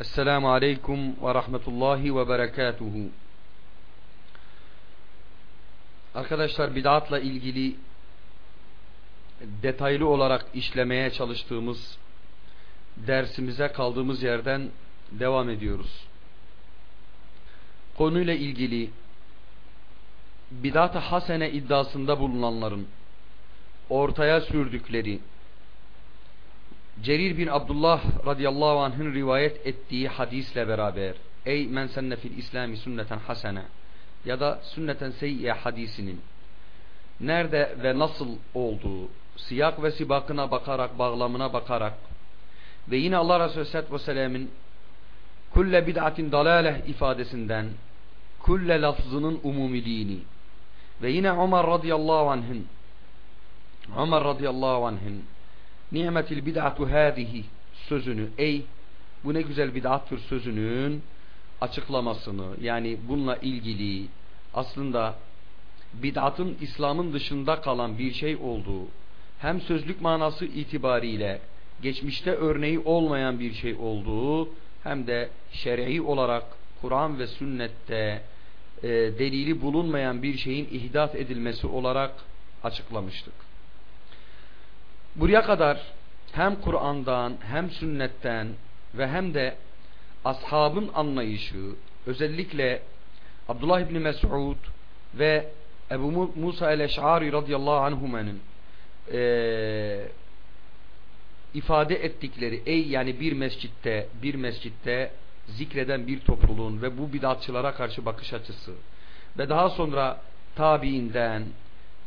Esselamu Aleyküm ve Rahmetullahi ve Berekatuhu Arkadaşlar bid'atla ilgili detaylı olarak işlemeye çalıştığımız dersimize kaldığımız yerden devam ediyoruz. Konuyla ilgili bidat-ı hasene iddiasında bulunanların ortaya sürdükleri Cerir bin Abdullah radıyallahu anh'ın rivayet ettiği hadisle beraber ey men senne fil İslami sünneten hasene ya da sünneten seyyiye hadisinin nerede ve nasıl olduğu siyak ve sibakına bakarak bağlamına bakarak ve yine Allah Resulü Aleyhisselatü Vesselam'ın kulle bid'atin dalaleh ifadesinden kulle lafzının umumiliğini ve yine Ömer radıyallahu anh'ın Ömer radıyallahu anh'ın nimetil bid'atu hâzihi sözünü ey bu ne güzel bid'attır sözünün açıklamasını yani bununla ilgili aslında bid'atın İslam'ın dışında kalan bir şey olduğu hem sözlük manası itibariyle geçmişte örneği olmayan bir şey olduğu hem de şer'i olarak Kur'an ve sünnette e, delili bulunmayan bir şeyin ihdat edilmesi olarak açıklamıştık. Buraya kadar hem Kur'an'dan hem sünnetten ve hem de ashabın anlayışı özellikle Abdullah İbni Mes'ud ve Ebu Musa el-Eş'ari radıyallahu anhumanın e, ifade ettikleri ey yani bir mescitte bir mescitte zikreden bir topluluğun ve bu bidatçılara karşı bakış açısı ve daha sonra tabiinden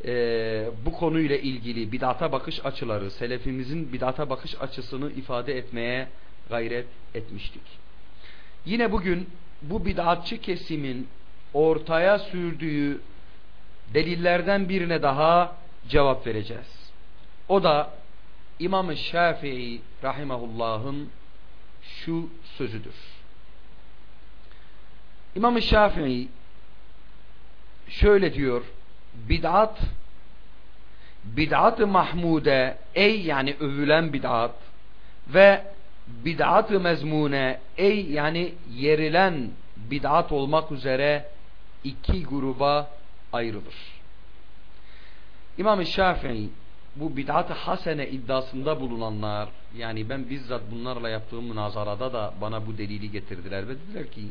e, bu konuyla ilgili bidata bakış açıları, selefimizin bidata bakış açısını ifade etmeye gayret etmiştik. Yine bugün bu bid'atçı kesimin ortaya sürdüğü delillerden birine daha cevap vereceğiz. O da İmam-ı Şafii rahimahullah'ın şu sözüdür. İmam-ı Şafii şöyle diyor bid'at bid'at-ı mahmude ey yani övülen bid'at ve bid'at-ı mezmune ey yani yerilen bid'at olmak üzere iki gruba ayrılır. İmam-ı Şafii bu bid'at-ı hasene iddiasında bulunanlar yani ben bizzat bunlarla yaptığım münazarada da bana bu delili getirdiler ve dediler ki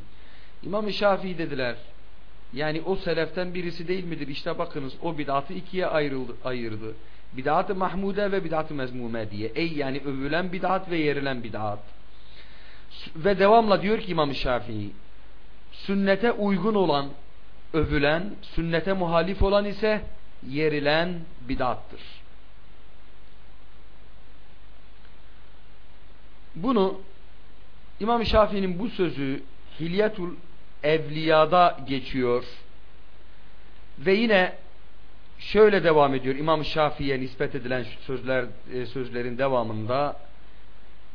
İmam-ı Şafii dediler yani o seleften birisi değil midir? İşte bakınız o bid'atı ikiye ayrıldı, ayırdı. Bid'at-ı mahmude ve bid'at-ı mezmume diye. Ey yani övülen bid'at ve yerilen bid'at. Ve devamla diyor ki İmam Şafii sünnete uygun olan övülen, sünnete muhalif olan ise yerilen bid'attır. Bunu İmam Şafii'nin bu sözü Hilyatul Evliya'da geçiyor. Ve yine şöyle devam ediyor. İmam Şafii'ye nispet edilen sözler sözlerin devamında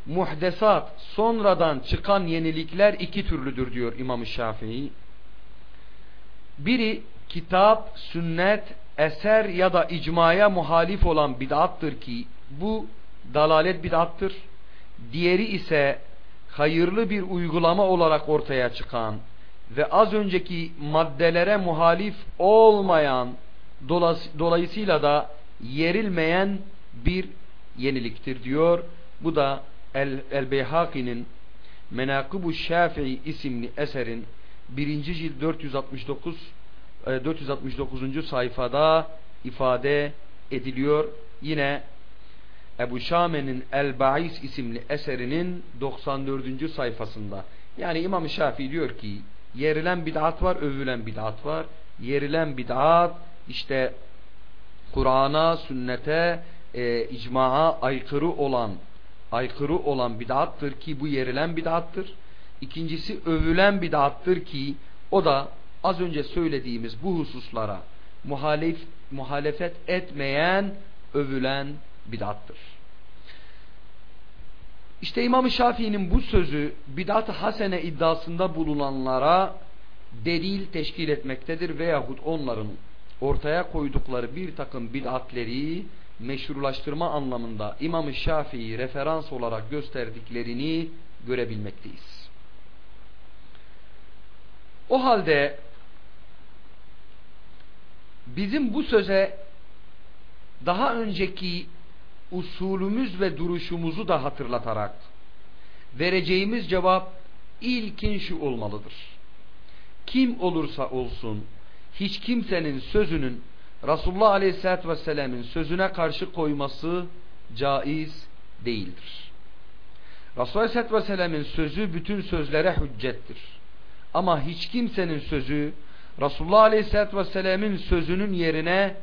muhdesat sonradan çıkan yenilikler iki türlüdür diyor İmam Şafii. Biri kitap, sünnet eser ya da icmaya muhalif olan bid'attır ki bu dalalet bid'attır. Diğeri ise hayırlı bir uygulama olarak ortaya çıkan ve az önceki maddelere muhalif olmayan dolayısıyla da yerilmeyen bir yeniliktir diyor. Bu da El-Beyhaki'nin Menakıbu Şafii isimli eserin 1. cilt 469 469. E, sayfada ifade ediliyor. Yine Ebu Şame'nin El-Ba'is isimli eserinin 94. sayfasında. Yani İmam Şafii diyor ki yerilen bid'at var, övülen bid'at var. Yerilen bid'at işte Kur'an'a, sünnete, e, icmaa aykırı olan aykırı olan bid'attır ki bu yerilen bid'attır. İkincisi övülen bid'attır ki o da az önce söylediğimiz bu hususlara muhalif, muhalefet etmeyen övülen bid'attır. İşte İmam Şafii'nin bu sözü bid'at-ı hasene iddiasında bulunanlara delil teşkil etmektedir veyahut onların ortaya koydukları bir takım bid'atleri meşrulaştırma anlamında İmam-ı Şafii referans olarak gösterdiklerini görebilmekteyiz. O halde bizim bu söze daha önceki usulümüz ve duruşumuzu da hatırlatarak vereceğimiz cevap ilkin şu olmalıdır. Kim olursa olsun hiç kimsenin sözünün Resulullah Aleyhisselatü Vesselam'ın sözüne karşı koyması caiz değildir. Resulullah Aleyhisselatü Vesselam'ın sözü bütün sözlere hüccettir. Ama hiç kimsenin sözü Resulullah Aleyhisselatü Vesselam'ın sözünün yerine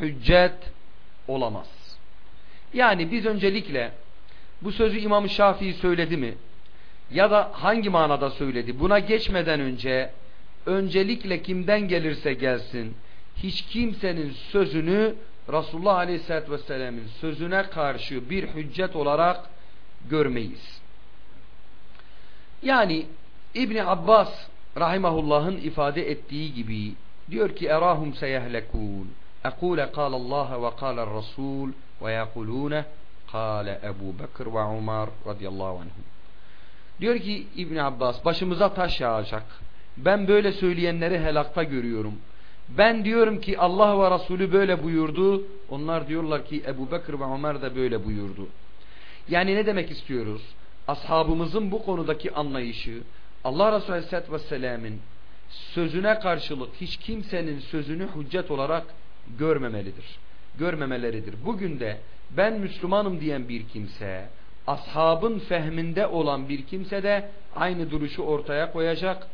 hüccet olamaz. Yani biz öncelikle bu sözü İmam Şafii söyledi mi? Ya da hangi manada söyledi? Buna geçmeden önce öncelikle kimden gelirse gelsin hiç kimsenin sözünü Resulullah Aleyhisselatü Vesselam'ın sözüne karşı bir hüccet olarak görmeyiz. Yani İbni Abbas rahimahullah'ın ifade ettiği gibi diyor ki erahum seyehlekûn kâlallâhe ve kâler rasûl ve yekulûne kâle Ebu Bekir ve Umar radıyallahu anhum diyor ki İbn Abbas başımıza taş yağacak. Ben böyle söyleyenleri helakta görüyorum. Ben diyorum ki Allah ve Resulü böyle buyurdu. Onlar diyorlar ki Ebu Bekir ve Ömer de böyle buyurdu. Yani ne demek istiyoruz? Ashabımızın bu konudaki anlayışı Allah Resulü Aleyhisselatü Vesselam'ın sözüne karşılık hiç kimsenin sözünü hüccet olarak görmemelidir. Görmemeleridir. Bugün de ben Müslümanım diyen bir kimse, ashabın fehminde olan bir kimse de aynı duruşu ortaya koyacak,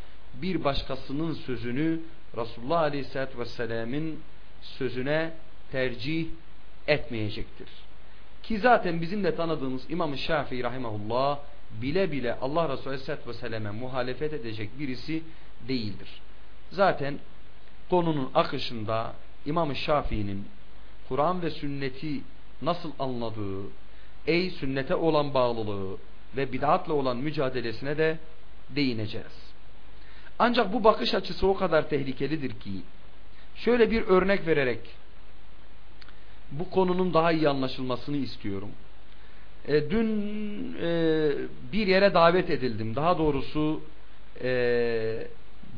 bir başkasının sözünü Resulullah Aleyhisselatü Vesselam'ın sözüne tercih etmeyecektir. Ki zaten bizim de tanıdığımız İmam-ı Şafii Rahimahullah bile bile Allah Resulü Aleyhisselatü Vesselam'a muhalefet edecek birisi değildir. Zaten konunun akışında İmam-ı Şafii'nin Kur'an ve sünneti nasıl anladığı, ey sünnete olan bağlılığı ve bid'atla olan mücadelesine de değineceğiz. Ancak bu bakış açısı o kadar tehlikelidir ki şöyle bir örnek vererek bu konunun daha iyi anlaşılmasını istiyorum. E, dün e, bir yere davet edildim. Daha doğrusu e,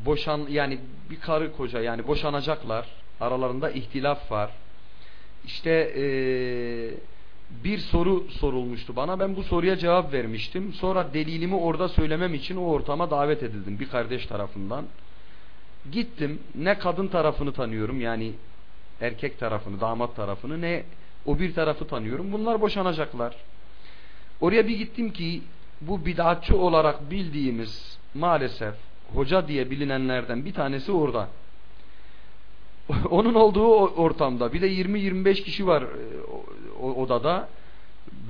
boşan yani bir karı koca yani boşanacaklar. Aralarında ihtilaf var. İşte e, bir soru sorulmuştu bana. Ben bu soruya cevap vermiştim. Sonra delilimi orada söylemem için o ortama davet edildim bir kardeş tarafından. Gittim. Ne kadın tarafını tanıyorum yani erkek tarafını, damat tarafını ne o bir tarafı tanıyorum. Bunlar boşanacaklar. Oraya bir gittim ki bu bid'atçı olarak bildiğimiz maalesef hoca diye bilinenlerden bir tanesi orada. Onun olduğu ortamda bir de 20-25 kişi var e, odada.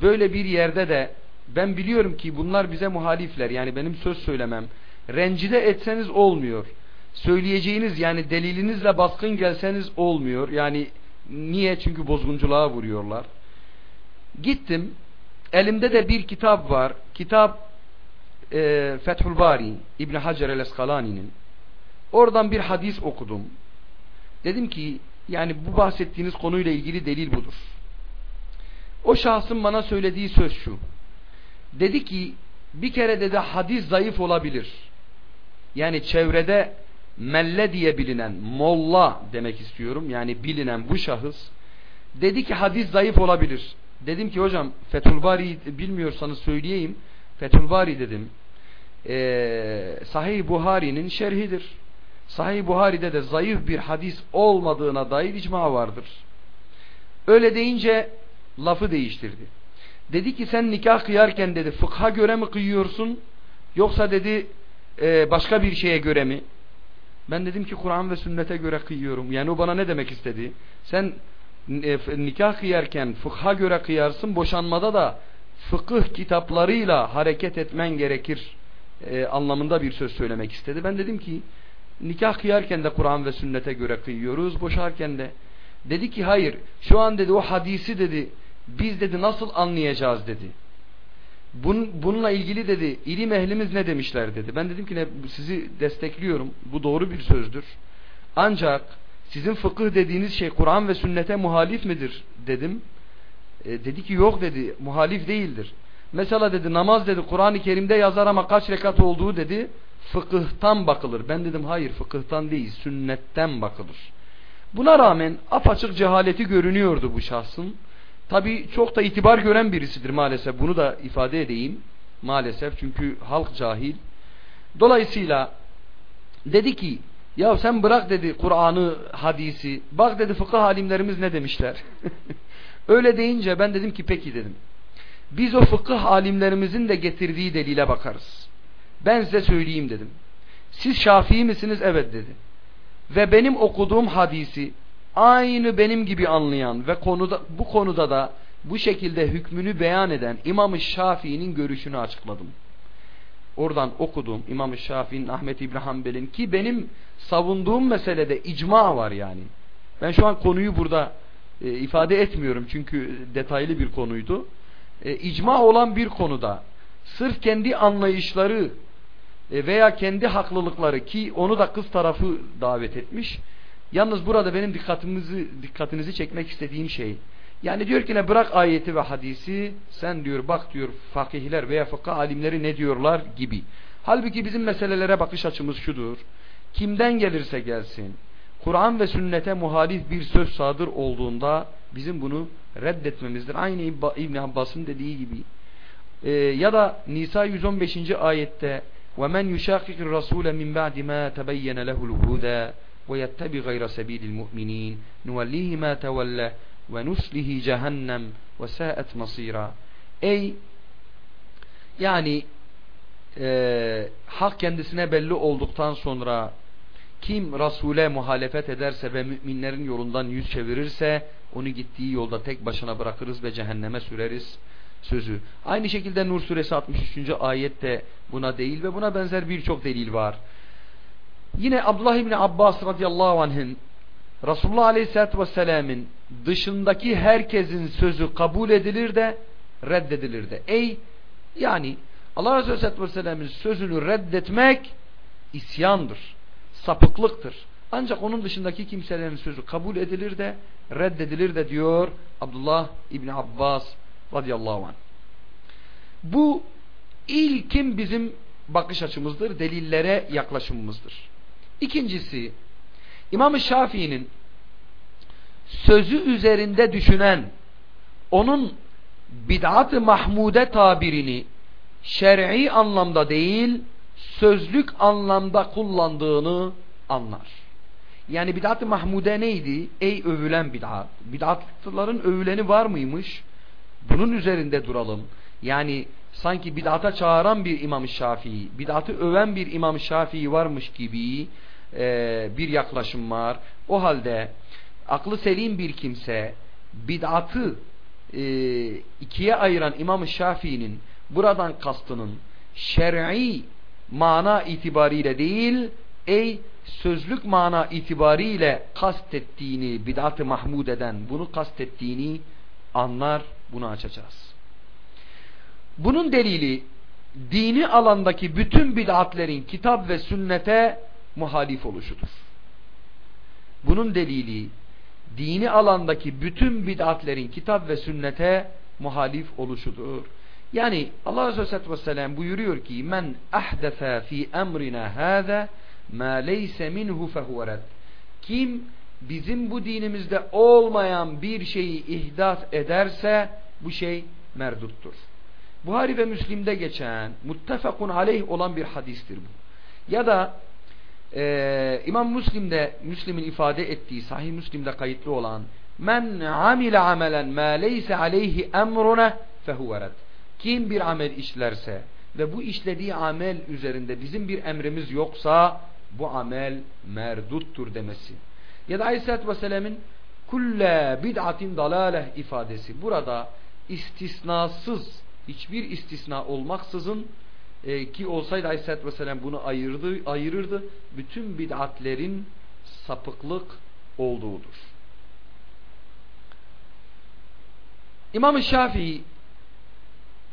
Böyle bir yerde de ben biliyorum ki bunlar bize muhalifler. Yani benim söz söylemem. Rencide etseniz olmuyor. Söyleyeceğiniz yani delilinizle baskın gelseniz olmuyor. Yani niye? Çünkü bozgunculuğa vuruyorlar. Gittim Elimde de bir kitap var. Kitap e, Fethül Bari İbn Hacer el Eskalani'nin. Oradan bir hadis okudum. Dedim ki Yani bu bahsettiğiniz konuyla ilgili delil budur. O şahsın bana söylediği söz şu. Dedi ki bir kere dedi hadis zayıf olabilir. Yani çevrede melle diye bilinen molla demek istiyorum. Yani bilinen bu şahıs dedi ki hadis zayıf olabilir. Dedim ki hocam Fethulbari bilmiyorsanız söyleyeyim. Fethulbari dedim. Ee, Sahih Buhari'nin şerhidir. Sahih Buhari'de de zayıf bir hadis olmadığına dair icma vardır. Öyle deyince lafı değiştirdi. Dedi ki sen nikah kıyarken dedi fıkha göre mi kıyıyorsun yoksa dedi e, başka bir şeye göre mi? Ben dedim ki Kur'an ve sünnete göre kıyıyorum. Yani o bana ne demek istedi? Sen e, nikah kıyarken fıkha göre kıyarsın boşanmada da fıkıh kitaplarıyla hareket etmen gerekir e, anlamında bir söz söylemek istedi. Ben dedim ki nikah kıyarken de Kur'an ve sünnete göre kıyıyoruz boşarken de. Dedi ki hayır şu an dedi o hadisi dedi biz dedi nasıl anlayacağız dedi. Bun, bununla ilgili dedi ilim ehlimiz ne demişler dedi. Ben dedim ki ne, sizi destekliyorum. Bu doğru bir sözdür. Ancak sizin fıkıh dediğiniz şey Kur'an ve sünnete muhalif midir dedim. E, dedi ki yok dedi muhalif değildir. Mesela dedi namaz dedi Kur'an-ı Kerim'de yazar ama kaç rekat olduğu dedi fıkıhtan bakılır. Ben dedim hayır fıkıhtan değil sünnetten bakılır. Buna rağmen apaçık cehaleti görünüyordu bu şahsın. Tabi çok da itibar gören birisidir maalesef. Bunu da ifade edeyim. Maalesef çünkü halk cahil. Dolayısıyla dedi ki ya sen bırak dedi Kur'an'ı, hadisi. Bak dedi fıkıh alimlerimiz ne demişler. Öyle deyince ben dedim ki peki dedim. Biz o fıkıh alimlerimizin de getirdiği delile bakarız. Ben size söyleyeyim dedim. Siz Şafii misiniz? Evet dedi. Ve benim okuduğum hadisi aynı benim gibi anlayan ve konuda bu konuda da bu şekilde hükmünü beyan eden İmam-ı Şafii'nin görüşünü açıkladım. Oradan okudum İmam-ı Şafii'nin Ahmet İbni Hanbel'in ki benim savunduğum meselede icma var yani. Ben şu an konuyu burada e, ifade etmiyorum çünkü detaylı bir konuydu. E, icma olan bir konuda sırf kendi anlayışları e, veya kendi haklılıkları ki onu da kız tarafı davet etmiş Yalnız burada benim dikkatimizi dikkatinizi çekmek istediğim şey yani diyor ki ne bırak ayeti ve hadisi sen diyor bak diyor fakihler veya fıkıh alimleri ne diyorlar gibi. Halbuki bizim meselelere bakış açımız şudur. Kimden gelirse gelsin Kur'an ve sünnete muhalif bir söz sadır olduğunda bizim bunu reddetmemizdir. Aynı İbn Abbas'ın dediği gibi. Ee, ya da Nisa 115. ayette وَمَنْ يُشَاقِقِ الرَّسُولَ مِنْ بَعْدِ مَا تَبَيَّنَ لَهُ الْهُدَى ويتبع غير سبيل المؤمنين نوليه ما تولى ونسله cehennem ve sa'et masira. Ey yani e, hak kendisine belli olduktan sonra kim Resul'e muhalefet ederse ve müminlerin yolundan yüz çevirirse onu gittiği yolda tek başına bırakırız ve cehenneme süreriz sözü. Aynı şekilde Nur suresi 63. ayette buna değil ve buna benzer birçok delil var. Yine Abdullah İbni Abbas radıyallahu anh'ın Resulullah aleyhissalatü vesselam'ın dışındaki herkesin sözü kabul edilir de reddedilir de. Ey yani Allah Resulü aleyhissalatü vesselam'ın sözünü reddetmek isyandır, sapıklıktır. Ancak onun dışındaki kimselerin sözü kabul edilir de reddedilir de diyor Abdullah İbni Abbas radıyallahu anh. Bu ilkin bizim bakış açımızdır, delillere yaklaşımımızdır. İkincisi İmam-ı Şafii'nin sözü üzerinde düşünen onun bid'at-ı mahmude tabirini şer'i anlamda değil sözlük anlamda kullandığını anlar. Yani bid'at-ı mahmude neydi? Ey övülen bid'at. Bid'atların övüleni var mıymış? Bunun üzerinde duralım. Yani sanki bid'ata çağıran bir İmam Şafii, bid'atı öven bir İmam Şafii varmış gibi e, bir yaklaşım var. O halde aklı selim bir kimse bid'atı e, ikiye ayıran İmam Şafii'nin buradan kastının şer'i mana itibariyle değil, ey sözlük mana itibariyle kastettiğini, bid'at-ı mahmud eden bunu kastettiğini anlar, bunu açacağız. Bunun delili dini alandaki bütün bid'atlerin kitap ve sünnete muhalif oluşudur. Bunun delili dini alandaki bütün bid'atlerin kitap ve sünnete muhalif oluşudur. Yani Allah Resulü Aleyhisselatü Vesselam buyuruyor ki men ahdefe fi emrina hâze ma leyse minhu fehuvered kim bizim bu dinimizde olmayan bir şeyi ihdat ederse bu şey merduttur. Buhari ve Müslim'de geçen muttefakun aleyh olan bir hadistir bu. Ya da e, İmam Müslim'de Müslim'in ifade ettiği sahih Müslim'de kayıtlı olan men amile amelen ma leyse aleyhi emruna fehuvered kim bir amel işlerse ve bu işlediği amel üzerinde bizim bir emrimiz yoksa bu amel merduttur demesi. Ya da Aleyhisselatü Vesselam'ın kulle bid'atin dalaleh ifadesi. Burada istisnasız, hiçbir istisna olmaksızın e, ki olsaydı Aleyhisselatü Vesselam bunu ayırdı, ayırırdı. Bütün bid'atlerin sapıklık olduğudur. İmam-ı Şafii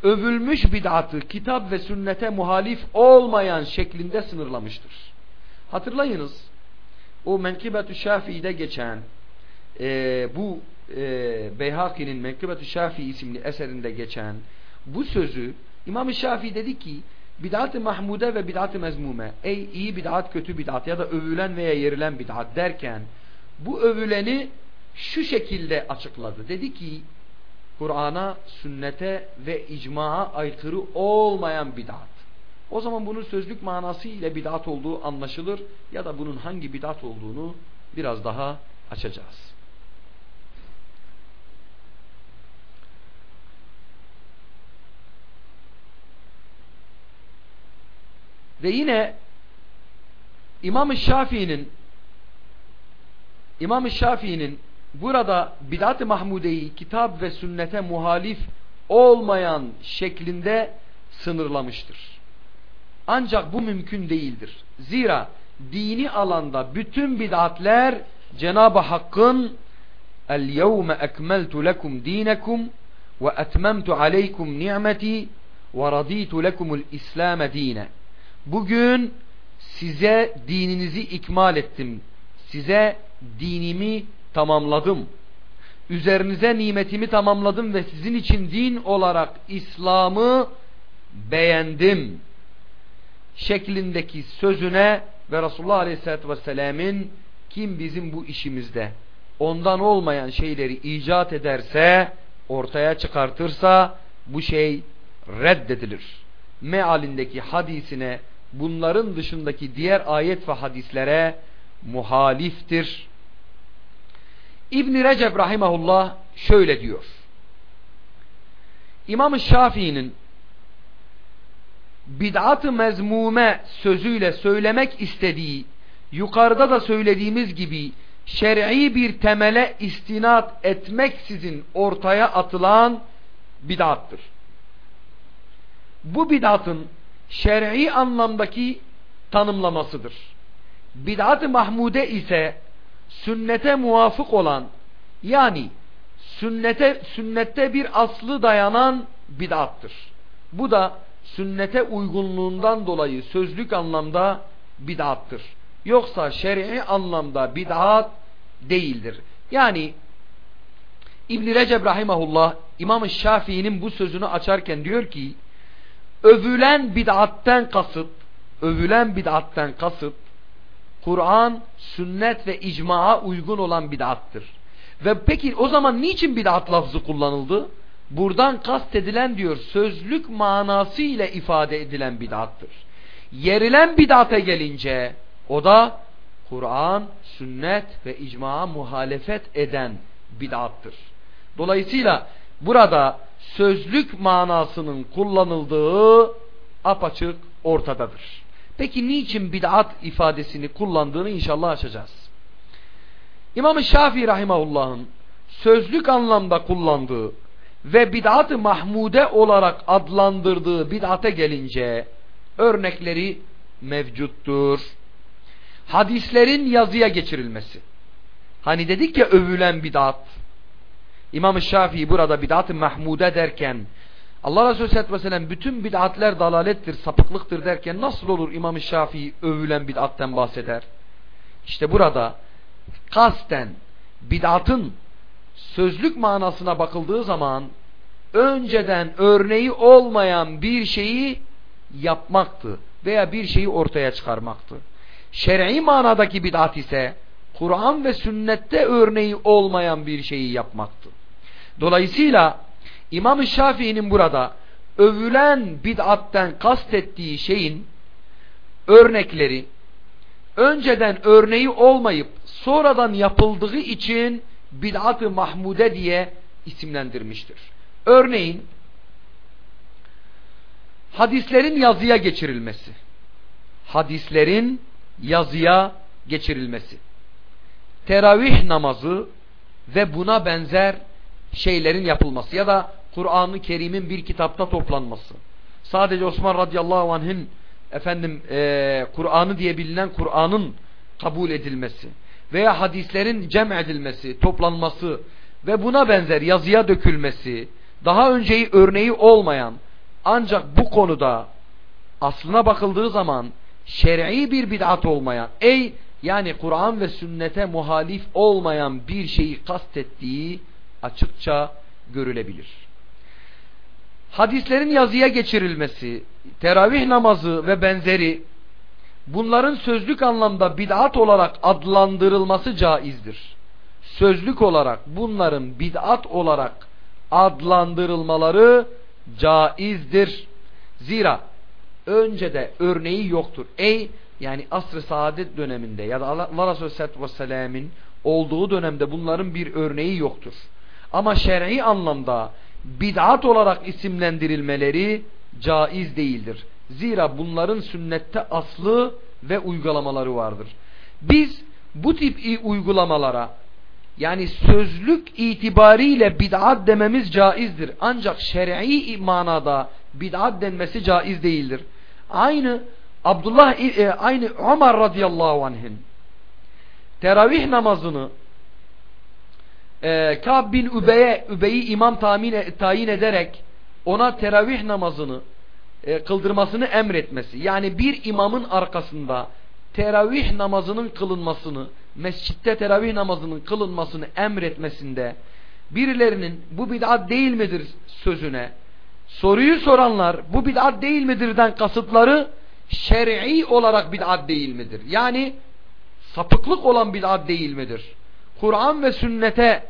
övülmüş bid'atı kitap ve sünnete muhalif olmayan şeklinde sınırlamıştır. Hatırlayınız o Menkıbetü Şafii'de geçen e, bu e, Beyhaki'nin Menkıbetü Şafii isimli eserinde geçen bu sözü İmam-ı Şafii dedi ki bid'at-ı mahmude ve bid'at-ı mezmume ey iyi bid'at kötü bid'at ya da övülen veya yerilen bid'at derken bu övüleni şu şekilde açıkladı. Dedi ki Kur'an'a, sünnete ve icmaa aykırı olmayan bid'at. O zaman bunun sözlük manası ile bid'at olduğu anlaşılır ya da bunun hangi bid'at olduğunu biraz daha açacağız. Ve yine İmam-ı Şafii'nin İmam-ı Şafii'nin burada bidat-ı mahmudeyi kitap ve sünnete muhalif olmayan şeklinde sınırlamıştır. Ancak bu mümkün değildir. Zira dini alanda bütün bid'atler Cenab-ı Hakk'ın lekum dinekum ve etmemtu aleykum ni'meti ve raditu lekumul İslam dine. Bugün size dininizi ikmal ettim. Size dinimi tamamladım. Üzerinize nimetimi tamamladım ve sizin için din olarak İslam'ı beğendim. Şeklindeki sözüne ve Resulullah Aleyhisselatü Vesselam'ın kim bizim bu işimizde ondan olmayan şeyleri icat ederse ortaya çıkartırsa bu şey reddedilir. Mealindeki hadisine bunların dışındaki diğer ayet ve hadislere muhaliftir İbn Recep rahimahullah şöyle diyor. İmam Şafii'nin bid'at-ı mezmume sözüyle söylemek istediği yukarıda da söylediğimiz gibi şer'i bir temele istinat etmeksizin ortaya atılan bid'attır. Bu bid'atın şer'i anlamdaki tanımlamasıdır. Bid'at-ı mahmude ise sünnete muvafık olan yani sünnete sünnette bir aslı dayanan bid'attır. Bu da sünnete uygunluğundan dolayı sözlük anlamda bid'attır. Yoksa şer'i anlamda bid'at değildir. Yani İbn Recep rahimehullah İmam Şafii'nin bu sözünü açarken diyor ki övülen bid'atten kasıt övülen bid'atten kasıt Kur'an, sünnet ve icmaa uygun olan bid'attır. Ve peki o zaman niçin bid'at lafzı kullanıldı? Buradan kastedilen diyor sözlük manası ile ifade edilen bid'attır. Yerilen bid'ate gelince o da Kur'an, sünnet ve icmaa muhalefet eden bid'attır. Dolayısıyla burada sözlük manasının kullanıldığı apaçık ortadadır. Peki niçin bid'at ifadesini kullandığını inşallah açacağız. İmam-ı Şafii Rahimahullah'ın sözlük anlamda kullandığı ve bid'at-ı mahmude olarak adlandırdığı bid'ate gelince örnekleri mevcuttur. Hadislerin yazıya geçirilmesi. Hani dedik ya övülen bid'at. İmam-ı Şafii burada bid'at-ı mahmude derken Allah Resulü Aleyhisselatü Vesselam bütün bid'atler dalalettir, sapıklıktır derken nasıl olur İmam-ı Şafii övülen bid'atten bahseder? İşte burada kasten bid'atın sözlük manasına bakıldığı zaman önceden örneği olmayan bir şeyi yapmaktı veya bir şeyi ortaya çıkarmaktı. Şer'i manadaki bid'at ise Kur'an ve sünnette örneği olmayan bir şeyi yapmaktı. Dolayısıyla İmam-ı Şafii'nin burada övülen bid'atten kastettiği şeyin örnekleri önceden örneği olmayıp sonradan yapıldığı için bid'at-ı mahmude diye isimlendirmiştir. Örneğin hadislerin yazıya geçirilmesi. Hadislerin yazıya geçirilmesi. Teravih namazı ve buna benzer şeylerin yapılması ya da Kur'an-ı Kerim'in bir kitapta toplanması. Sadece Osman radıyallahu anh'ın efendim e, Kur'an'ı diye bilinen Kur'an'ın kabul edilmesi veya hadislerin cem edilmesi, toplanması ve buna benzer yazıya dökülmesi daha önceyi örneği olmayan ancak bu konuda aslına bakıldığı zaman şer'i bir bid'at olmayan ey yani Kur'an ve sünnete muhalif olmayan bir şeyi kastettiği açıkça görülebilir. Hadislerin yazıya geçirilmesi, teravih namazı ve benzeri bunların sözlük anlamda bid'at olarak adlandırılması caizdir. Sözlük olarak bunların bid'at olarak adlandırılmaları caizdir. Zira önce örneği yoktur. Ey yani asr-ı saadet döneminde ya da Allah Resulü Vesselam'ın olduğu dönemde bunların bir örneği yoktur. Ama şer'i anlamda bid'at olarak isimlendirilmeleri caiz değildir. Zira bunların sünnette aslı ve uygulamaları vardır. Biz bu tip uygulamalara yani sözlük itibariyle bid'at dememiz caizdir. Ancak şer'i manada bid'at denmesi caiz değildir. Aynı Abdullah e, aynı Ömer radıyallahu anh'in teravih namazını e, Kab bin Übey'e Übey'i imam tamin, e, tayin ederek ona teravih namazını e, kıldırmasını emretmesi. Yani bir imamın arkasında teravih namazının kılınmasını, mescitte teravih namazının kılınmasını emretmesinde birilerinin bu bid'at değil midir sözüne soruyu soranlar bu bid'at değil midirden kasıtları şer'i olarak bid'at değil midir? Yani sapıklık olan bid'at değil midir? Kur'an ve sünnete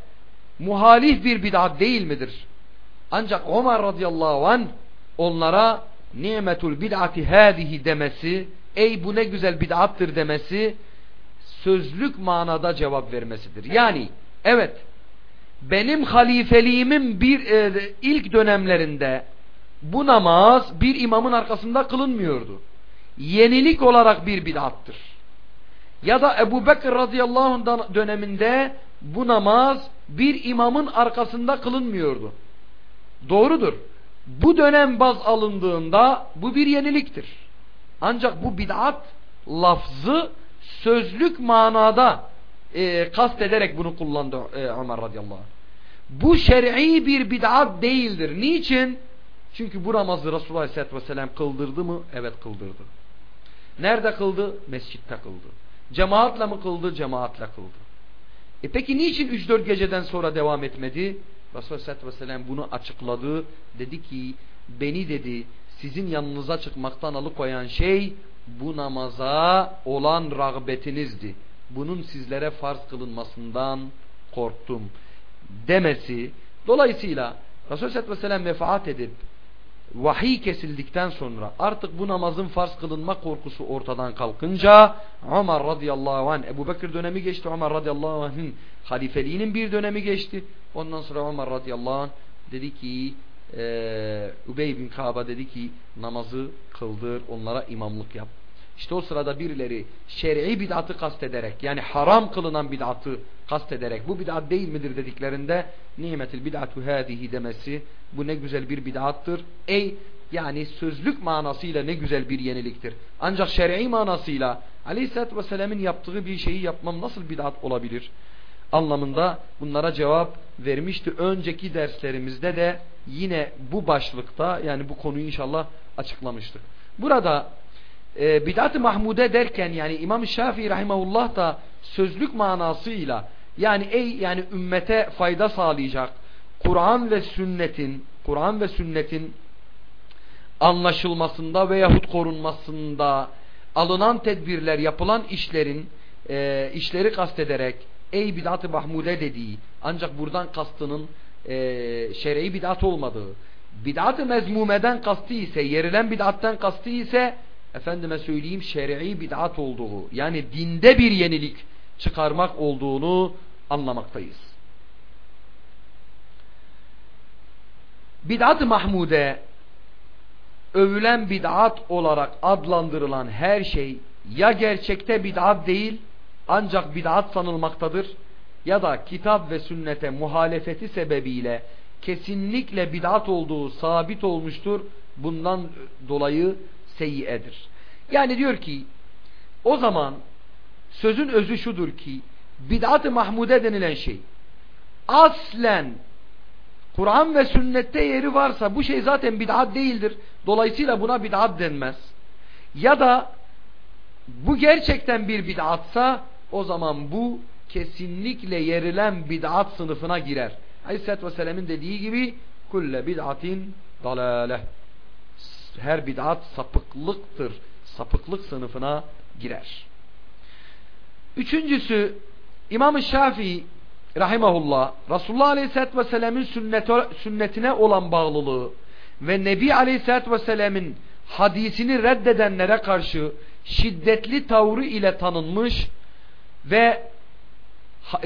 muhalif bir bid'at değil midir? Ancak Ömer radıyallahu an onlara nimetul bid'ati hadihi demesi, ey bu ne güzel bid'attır demesi sözlük manada cevap vermesidir. Yani evet benim halifeliğimin bir e, ilk dönemlerinde bu namaz bir imamın arkasında kılınmıyordu. Yenilik olarak bir bid'attır. Ya da Ebu Bekir radıyallahu anh döneminde bu namaz bir imamın arkasında kılınmıyordu. Doğrudur. Bu dönem baz alındığında bu bir yeniliktir. Ancak bu bid'at lafzı sözlük manada e, kast ederek bunu kullandı e, Ömer radıyallahu anh. Bu şer'i bir bid'at değildir. Niçin? Çünkü bu namazı Resulullah aleyhisselatü vesselam kıldırdı mı? Evet kıldırdı. Nerede kıldı? Mescitte kıldı. Cemaatle mi kıldı? Cemaatle kıldı. E peki niçin 3-4 geceden sonra devam etmedi? Resulullah Vesselam bunu açıkladı. Dedi ki beni dedi sizin yanınıza çıkmaktan alıkoyan şey bu namaza olan rağbetinizdi. Bunun sizlere farz kılınmasından korktum demesi. Dolayısıyla Resulullah Vesselam vefat edip vahiy kesildikten sonra artık bu namazın farz kılınma korkusu ortadan kalkınca Ömer radıyallahu anh Ebu Bekir dönemi geçti Ömer radıyallahu anh'ın halifeliğinin bir dönemi geçti. Ondan sonra Ömer radıyallahu anh dedi ki e, Übey bin Kaba dedi ki namazı kıldır onlara imamlık yap işte o sırada birileri şer'i bid'atı kastederek yani haram kılınan bid'atı kastederek bu bid'at değil midir dediklerinde nimetil bid'atu hadihi demesi bu ne güzel bir bid'attır. Ey yani sözlük manasıyla ne güzel bir yeniliktir. Ancak şer'i manasıyla aleyhissalatü vesselam'ın yaptığı bir şeyi yapmam nasıl bid'at olabilir? Anlamında bunlara cevap vermişti. Önceki derslerimizde de yine bu başlıkta yani bu konuyu inşallah açıklamıştık. Burada e, bid'at-ı mahmude derken yani İmam Şafii rahimahullah da sözlük manasıyla Yani ey yani ümmete fayda sağlayacak Kur'an ve sünnetin Kur'an ve sünnetin anlaşılmasında veyahut korunmasında alınan tedbirler, yapılan işlerin e, işleri kastederek ey bid'at-ı mahmude dediği ancak buradan kastının e, şer'i bid'at olmadığı bid'at-ı mezmumeden kastı ise yerilen bid'attan kastı ise efendime söyleyeyim şer'i bid'at olduğu yani dinde bir yenilik çıkarmak olduğunu anlamaktayız. Bid'at-ı mahmude övülen bid'at olarak adlandırılan her şey ya gerçekte bid'at değil ancak bid'at sanılmaktadır ya da kitap ve sünnete muhalefeti sebebiyle kesinlikle bid'at olduğu sabit olmuştur. Bundan dolayı seyyiyedir. Yani diyor ki o zaman sözün özü şudur ki bid'at-ı mahmude denilen şey aslen Kur'an ve sünnette yeri varsa bu şey zaten bid'at değildir. Dolayısıyla buna bid'at denmez. Ya da bu gerçekten bir bid'atsa o zaman bu kesinlikle yerilen bid'at sınıfına girer. Aleyhisselatü Vesselam'ın dediği gibi kulle bid'atin dalale her bid'at sapıklıktır. Sapıklık sınıfına girer. Üçüncüsü İmam-ı Şafii rahimahullah Resulullah Aleyhisselatü Vesselam'ın sünnetine olan bağlılığı ve Nebi Aleyhisselatü Vesselam'ın hadisini reddedenlere karşı şiddetli tavrı ile tanınmış ve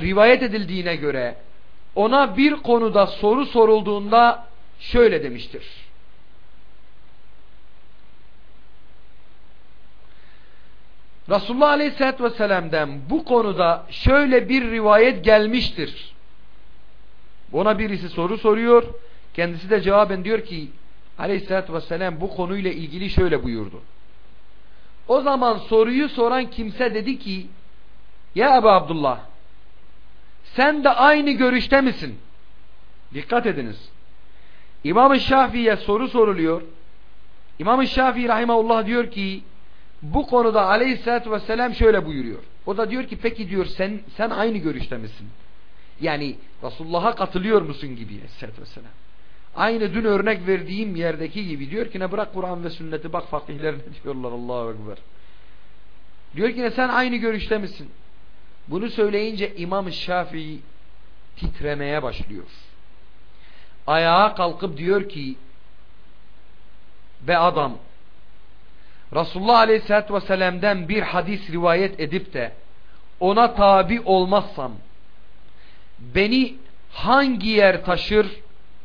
rivayet edildiğine göre ona bir konuda soru sorulduğunda şöyle demiştir. Resulullah Aleyhisselatü Vesselam'dan bu konuda şöyle bir rivayet gelmiştir. Ona birisi soru soruyor. Kendisi de cevaben diyor ki Aleyhisselatü Vesselam bu konuyla ilgili şöyle buyurdu. O zaman soruyu soran kimse dedi ki Ya Ebu Abdullah sen de aynı görüşte misin? Dikkat ediniz. İmam-ı Şafii'ye soru soruluyor. İmam-ı Şafii rahimahullah diyor ki bu konuda aleyhissalatü vesselam şöyle buyuruyor. O da diyor ki peki diyor sen sen aynı görüşte misin? Yani Resulullah'a katılıyor musun gibi aleyhissalatü vesselam. Aynı dün örnek verdiğim yerdeki gibi diyor ki ne bırak Kur'an ve sünneti bak fakihler ne diyorlar Allahu Ekber. Diyor ki ne sen aynı görüşte misin? Bunu söyleyince İmam Şafii titremeye başlıyor. Ayağa kalkıp diyor ki be adam Resulullah Aleyhisselatü Vesselam'dan bir hadis rivayet edip de ona tabi olmazsam beni hangi yer taşır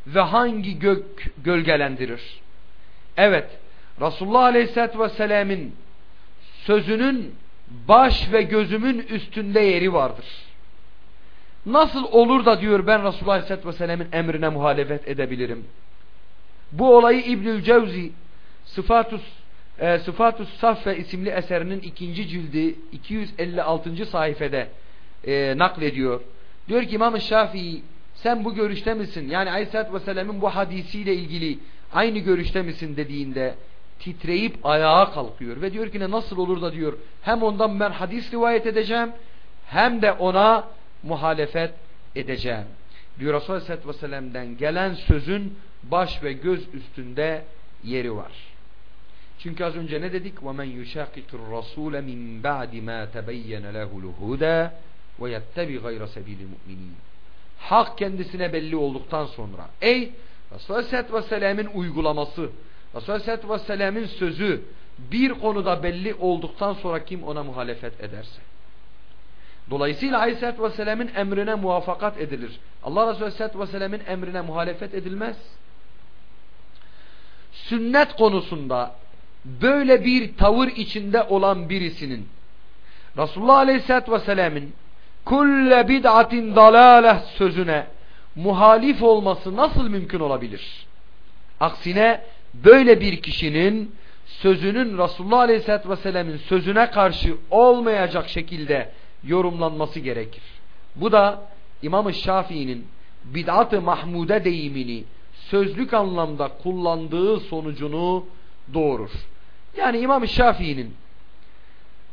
ve hangi gök gölgelendirir? Evet Resulullah Aleyhisselatü Vesselam'ın sözünün baş ve gözümün üstünde yeri vardır. Nasıl olur da diyor ben Resulullah Aleyhisselatü Vesselam'ın emrine muhalefet edebilirim? Bu olayı İbnül Cevzi Sıfatus e, Sıfatus Saffe isimli eserinin ikinci cildi 256. sayfede e, naklediyor. Diyor ki İmam-ı Şafii sen bu görüşte misin? Yani Aleyhisselatü Vesselam'ın bu hadisiyle ilgili aynı görüşte misin dediğinde titreyip ayağa kalkıyor ve diyor ki ne nasıl olur da diyor hem ondan ben hadis rivayet edeceğim hem de ona muhalefet edeceğim. Diyor Resulullah Aleyhisselatü Vesselam'dan gelen sözün baş ve göz üstünde yeri var. Çünkü az önce ne dedik? وَمَنْ يُشَاقِقِ الرَّسُولَ مِنْ بَعْدِ مَا تَبَيَّنَ لَهُ الْهُدَى وَيَتَّبِ غَيْرَ سَب۪يلِ الْمُؤْمِنِينَ Hak kendisine belli olduktan sonra ey Resulullah Aleyhisselatü Vesselam'ın uygulaması Resulullah Aleyhisselatü Vesselam'ın sözü bir konuda belli olduktan sonra kim ona muhalefet ederse. Dolayısıyla Aleyhisselatü Vesselam'ın emrine muvaffakat edilir. Allah Resulü Aleyhisselatü Vesselam'ın emrine muhalefet edilmez. Sünnet konusunda böyle bir tavır içinde olan birisinin Resulullah Aleyhisselatü Vesselam'ın kulle bid'atin dalaleh sözüne muhalif olması nasıl mümkün olabilir? Aksine böyle bir kişinin sözünün Resulullah Aleyhisselatü Vesselam'ın sözüne karşı olmayacak şekilde yorumlanması gerekir. Bu da İmam-ı Şafii'nin bid'at-ı mahmude deyimini sözlük anlamda kullandığı sonucunu doğurur. Yani İmam-ı Şafii'nin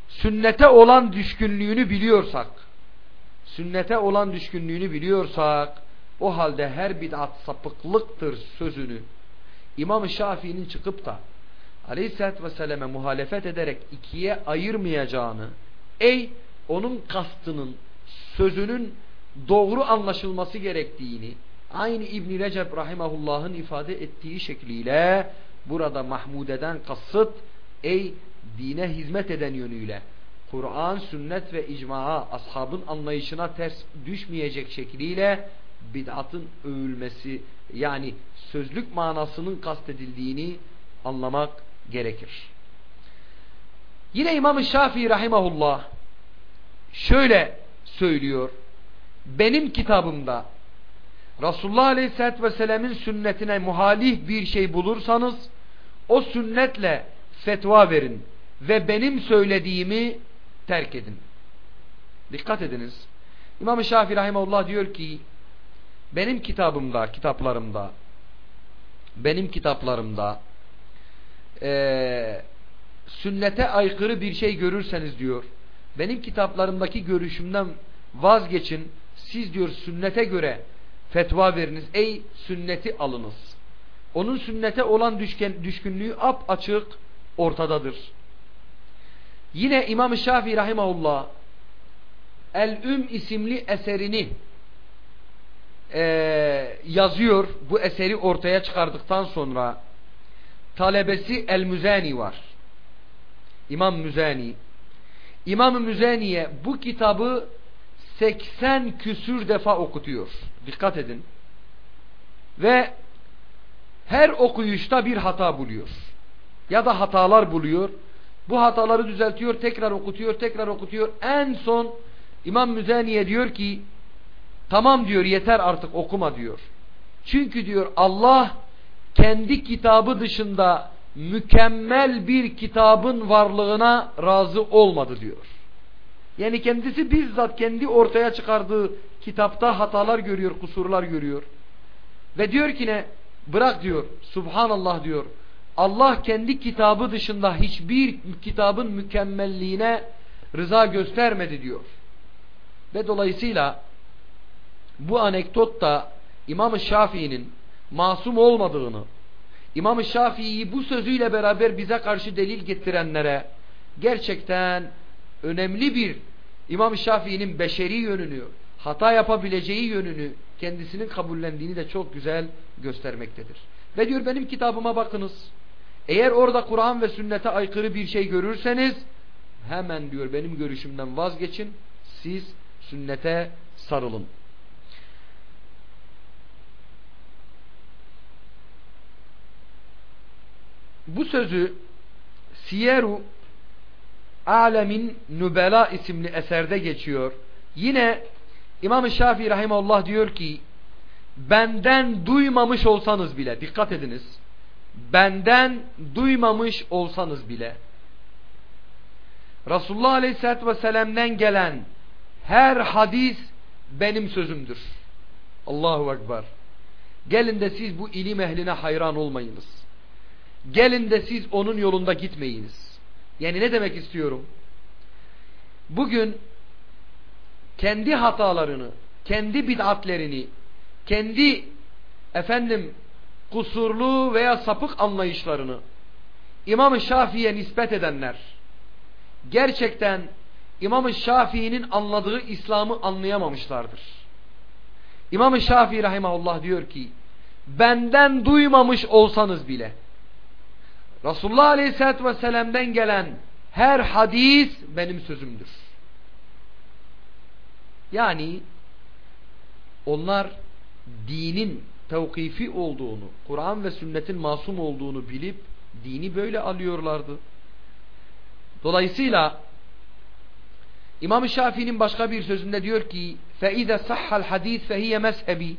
sünnete olan düşkünlüğünü biliyorsak, sünnete olan düşkünlüğünü biliyorsak o halde her bid'at sapıklıktır sözünü İmam Şafii'nin çıkıp da Aleyhisselatü Vesselam'e muhalefet ederek ikiye ayırmayacağını ey onun kastının sözünün doğru anlaşılması gerektiğini aynı İbn Recep rahimahullah'ın ifade ettiği şekliyle burada Mahmude'den kasıt ey dine hizmet eden yönüyle Kur'an, sünnet ve icmaa ashabın anlayışına ters düşmeyecek şekliyle bid'atın övülmesi yani sözlük manasının kastedildiğini anlamak gerekir. Yine İmam-ı Şafii rahimahullah şöyle söylüyor. Benim kitabımda Resulullah Aleyhisselatü Vesselam'ın sünnetine muhalif bir şey bulursanız o sünnetle fetva verin ve benim söylediğimi terk edin. Dikkat ediniz. İmam-ı Şafii Rahimahullah diyor ki benim kitabımda, kitaplarımda benim kitaplarımda e, sünnete aykırı bir şey görürseniz diyor benim kitaplarımdaki görüşümden vazgeçin siz diyor sünnete göre fetva veriniz ey sünneti alınız onun sünnete olan düşken, düşkünlüğü ap açık ortadadır yine İmam-ı Şafii Rahimahullah El-Üm isimli eserini e, yazıyor bu eseri ortaya çıkardıktan sonra talebesi El-Müzani var İmam Müzani İmam Müzani'ye bu kitabı 80 küsür defa okutuyor. Dikkat edin. Ve her okuyuşta bir hata buluyor. Ya da hatalar buluyor. Bu hataları düzeltiyor, tekrar okutuyor, tekrar okutuyor. En son İmam Müzaniye diyor ki tamam diyor yeter artık okuma diyor. Çünkü diyor Allah kendi kitabı dışında mükemmel bir kitabın varlığına razı olmadı diyor. Yani kendisi bizzat kendi ortaya çıkardığı kitapta hatalar görüyor, kusurlar görüyor. Ve diyor ki ne? Bırak diyor. Subhanallah diyor. Allah kendi kitabı dışında hiçbir kitabın mükemmelliğine rıza göstermedi diyor. Ve dolayısıyla bu anekdot da İmam-ı Şafii'nin masum olmadığını, İmam-ı Şafii'yi bu sözüyle beraber bize karşı delil getirenlere gerçekten önemli bir İmam Şafii'nin beşeri yönünü, hata yapabileceği yönünü kendisinin kabullendiğini de çok güzel göstermektedir. Ve diyor benim kitabıma bakınız. Eğer orada Kur'an ve sünnete aykırı bir şey görürseniz hemen diyor benim görüşümden vazgeçin. Siz sünnete sarılın. Bu sözü Siyeru Alemin Nübela isimli eserde geçiyor. Yine İmam-ı Şafii Rahimullah diyor ki benden duymamış olsanız bile dikkat ediniz benden duymamış olsanız bile Resulullah Aleyhisselatü Vesselam'dan gelen her hadis benim sözümdür. Allahu Ekber. Gelin de siz bu ilim ehline hayran olmayınız. Gelin de siz onun yolunda gitmeyiniz. Yani ne demek istiyorum? Bugün kendi hatalarını, kendi bid'atlerini, kendi efendim kusurlu veya sapık anlayışlarını İmam-ı Şafii'ye nispet edenler gerçekten İmam-ı Şafii'nin anladığı İslam'ı anlayamamışlardır. İmam-ı Şafii rahimahullah diyor ki benden duymamış olsanız bile Resulullah Aleyhisselatü Vesselam'dan gelen her hadis benim sözümdür. Yani onlar dinin tevkifi olduğunu, Kur'an ve sünnetin masum olduğunu bilip dini böyle alıyorlardı. Dolayısıyla İmam-ı Şafii'nin başka bir sözünde diyor ki فَاِذَا صَحَّ الْحَد۪يث فَهِيَ مَذْهَب۪ي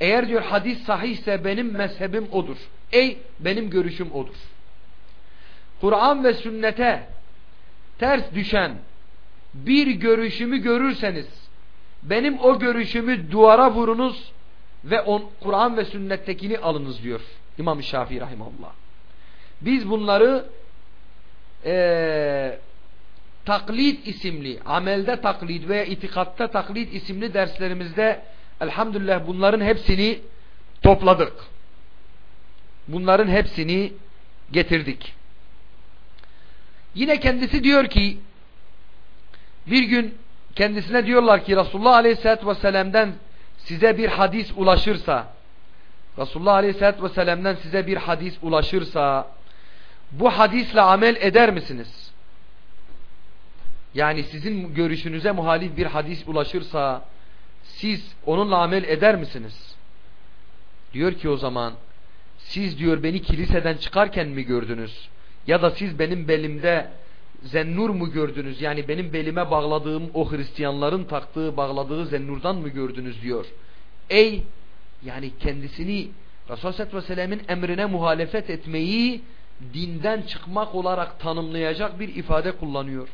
Eğer diyor hadis sahihse benim mezhebim odur. Ey benim görüşüm odur. Kur'an ve sünnete ters düşen bir görüşümü görürseniz benim o görüşümü duvara vurunuz ve Kur'an ve sünnettekini alınız diyor İmam-ı Şafii Rahimahullah. Biz bunları e, taklit isimli, amelde taklit veya itikatta taklit isimli derslerimizde elhamdülillah bunların hepsini topladık. Bunların hepsini getirdik. Yine kendisi diyor ki bir gün kendisine diyorlar ki Resulullah Aleyhisselatü Vesselam'dan size bir hadis ulaşırsa Resulullah Aleyhisselatü Vesselam'dan size bir hadis ulaşırsa bu hadisle amel eder misiniz? Yani sizin görüşünüze muhalif bir hadis ulaşırsa siz onunla amel eder misiniz? Diyor ki o zaman siz diyor beni kiliseden çıkarken mi gördünüz? Ya da siz benim belimde zennur mu gördünüz? Yani benim belime bağladığım o Hristiyanların taktığı bağladığı zennurdan mı gördünüz diyor. Ey yani kendisini Resulullah sallallahu emrine muhalefet etmeyi dinden çıkmak olarak tanımlayacak bir ifade kullanıyor.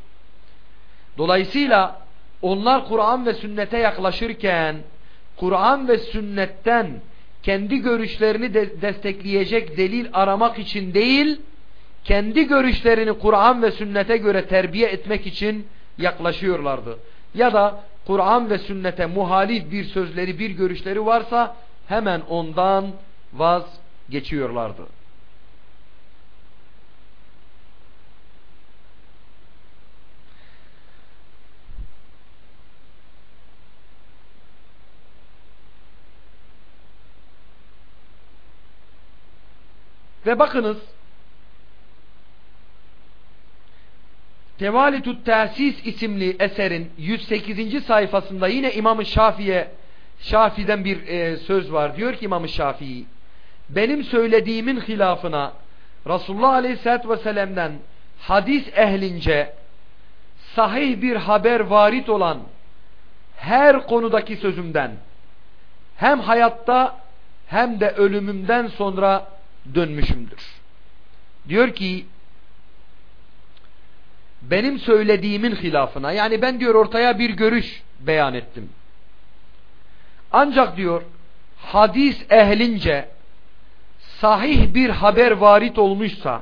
Dolayısıyla onlar Kur'an ve sünnete yaklaşırken Kur'an ve sünnetten kendi görüşlerini de destekleyecek delil aramak için değil, kendi görüşlerini Kur'an ve sünnete göre terbiye etmek için yaklaşıyorlardı. Ya da Kur'an ve sünnete muhalif bir sözleri, bir görüşleri varsa hemen ondan vazgeçiyorlardı. Ve bakınız Tevalitut Tesis isimli eserin 108. sayfasında yine İmam-ı Şafii'ye Şafii'den bir e, söz var. Diyor ki İmam-ı Şafii benim söylediğimin hilafına Resulullah Aleyhisselatü Vesselam'dan hadis ehlince sahih bir haber varit olan her konudaki sözümden hem hayatta hem de ölümümden sonra dönmüşümdür. Diyor ki benim söylediğimin hilafına yani ben diyor ortaya bir görüş beyan ettim. Ancak diyor hadis ehlince sahih bir haber varit olmuşsa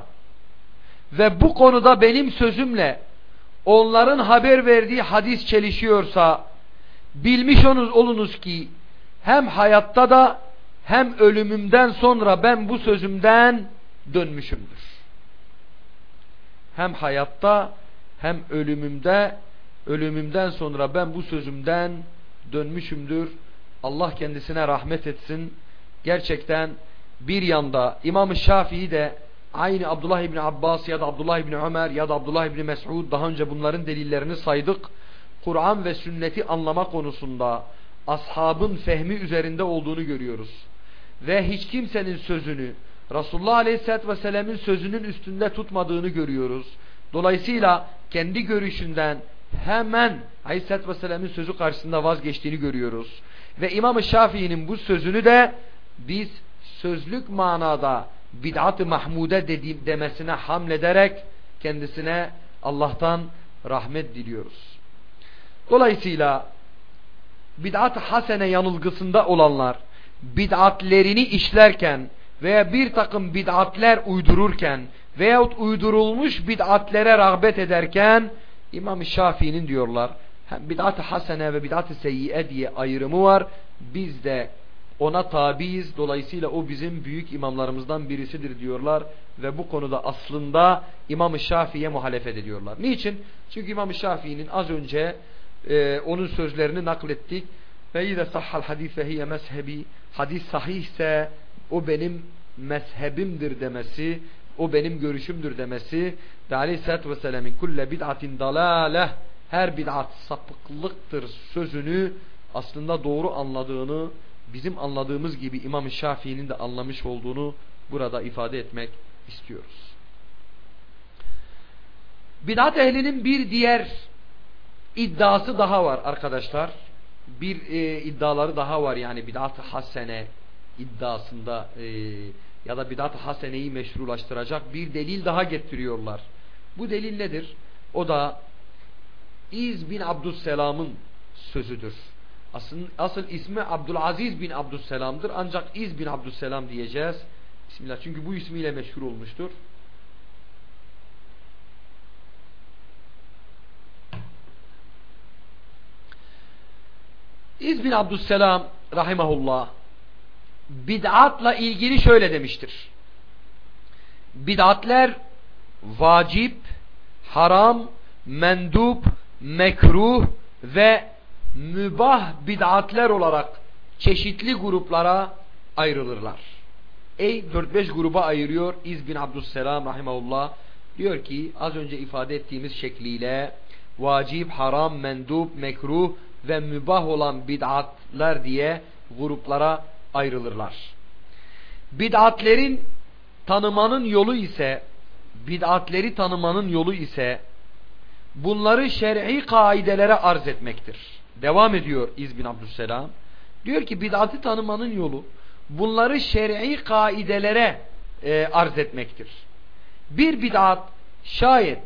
ve bu konuda benim sözümle onların haber verdiği hadis çelişiyorsa bilmiş olunuz ki hem hayatta da hem ölümümden sonra ben bu sözümden dönmüşümdür. Hem hayatta hem ölümümde ölümümden sonra ben bu sözümden dönmüşümdür. Allah kendisine rahmet etsin. Gerçekten bir yanda İmam-ı Şafii de aynı Abdullah İbni Abbas ya da Abdullah İbni Ömer ya da Abdullah İbni Mes'ud daha önce bunların delillerini saydık. Kur'an ve sünneti anlama konusunda ashabın fehmi üzerinde olduğunu görüyoruz ve hiç kimsenin sözünü Resulullah Aleyhisselatü Vesselam'ın sözünün üstünde tutmadığını görüyoruz. Dolayısıyla kendi görüşünden hemen Aleyhisselatü Vesselam'ın sözü karşısında vazgeçtiğini görüyoruz. Ve İmam-ı Şafii'nin bu sözünü de biz sözlük manada bid'at-ı mahmude dediğim demesine hamlederek kendisine Allah'tan rahmet diliyoruz. Dolayısıyla bid'at hasene yanılgısında olanlar bid'atlerini işlerken veya bir takım bid'atler uydururken veyahut uydurulmuş bid'atlere rağbet ederken İmam Şafii'nin diyorlar bid'at-ı hasene ve bid'at-ı seyyiye diye ayrımı var. Biz de ona tabiiz. Dolayısıyla o bizim büyük imamlarımızdan birisidir diyorlar. Ve bu konuda aslında İmam-ı Şafii'ye muhalefet ediyorlar. Niçin? Çünkü İmam-ı Şafii'nin az önce e, onun sözlerini naklettik. Ve yine sahhal hadis hiye mezhebi hadis sahihse o benim mezhebimdir demesi, o benim görüşümdür demesi ve aleyhissalatü vesselam'ın kulle bid'atin dalaleh her bid'at sapıklıktır sözünü aslında doğru anladığını bizim anladığımız gibi İmam Şafii'nin de anlamış olduğunu burada ifade etmek istiyoruz. Bid'at ehlinin bir diğer iddiası daha var arkadaşlar bir e, iddiaları daha var yani bid'at hasene iddiasında e, ya da bidat-ı haseneyi meşrulaştıracak bir delil daha getiriyorlar. Bu delil nedir? O da İz bin Abdüsselam'ın sözüdür. Asıl, asıl ismi Abdülaziz bin Abdüsselam'dır ancak İz bin Abdüsselam diyeceğiz. Bismillah çünkü bu ismiyle meşhur olmuştur. İz bin Abdüsselam rahimahullah bid'atla ilgili şöyle demiştir. Bid'atler vacip, haram, mendup, mekruh ve mübah bid'atler olarak çeşitli gruplara ayrılırlar. Ey 4-5 gruba ayırıyor İz bin Abdüsselam rahimahullah. Diyor ki az önce ifade ettiğimiz şekliyle vacip, haram, mendup, mekruh ve mübah olan bid'atler diye gruplara ayrılırlar. Bid'atlerin tanımanın yolu ise bid'atleri tanımanın yolu ise bunları şer'i kaidelere arz etmektir. Devam ediyor İz bin Abdüsselam. Diyor ki bid'atı tanımanın yolu bunları şer'i kaidelere e, arz etmektir. Bir bid'at şayet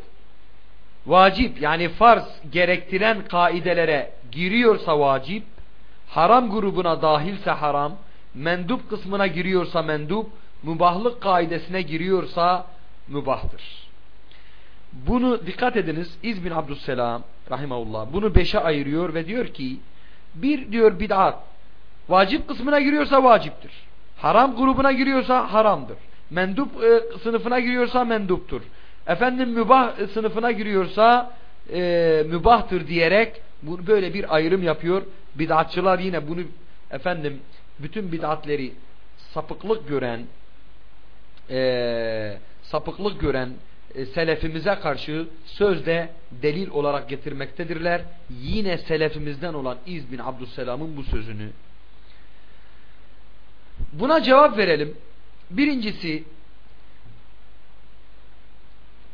vacip yani farz gerektiren kaidelere giriyorsa vacip, haram grubuna dahilse haram, mendup kısmına giriyorsa mendup, mübahlık kaidesine giriyorsa mübahtır. Bunu dikkat ediniz İz bin Abdüsselam rahimahullah bunu beşe ayırıyor ve diyor ki bir diyor bid'at vacip kısmına giriyorsa vaciptir. Haram grubuna giriyorsa haramdır. Mendup e, sınıfına giriyorsa menduptur. Efendim mübah sınıfına giriyorsa e, mübahtır diyerek bu, böyle bir ayrım yapıyor. Bid'atçılar yine bunu efendim bütün bid'atleri sapıklık gören e, sapıklık gören e, selefimize karşı sözde delil olarak getirmektedirler. Yine selefimizden olan İz bin Abdüsselam'ın bu sözünü. Buna cevap verelim. Birincisi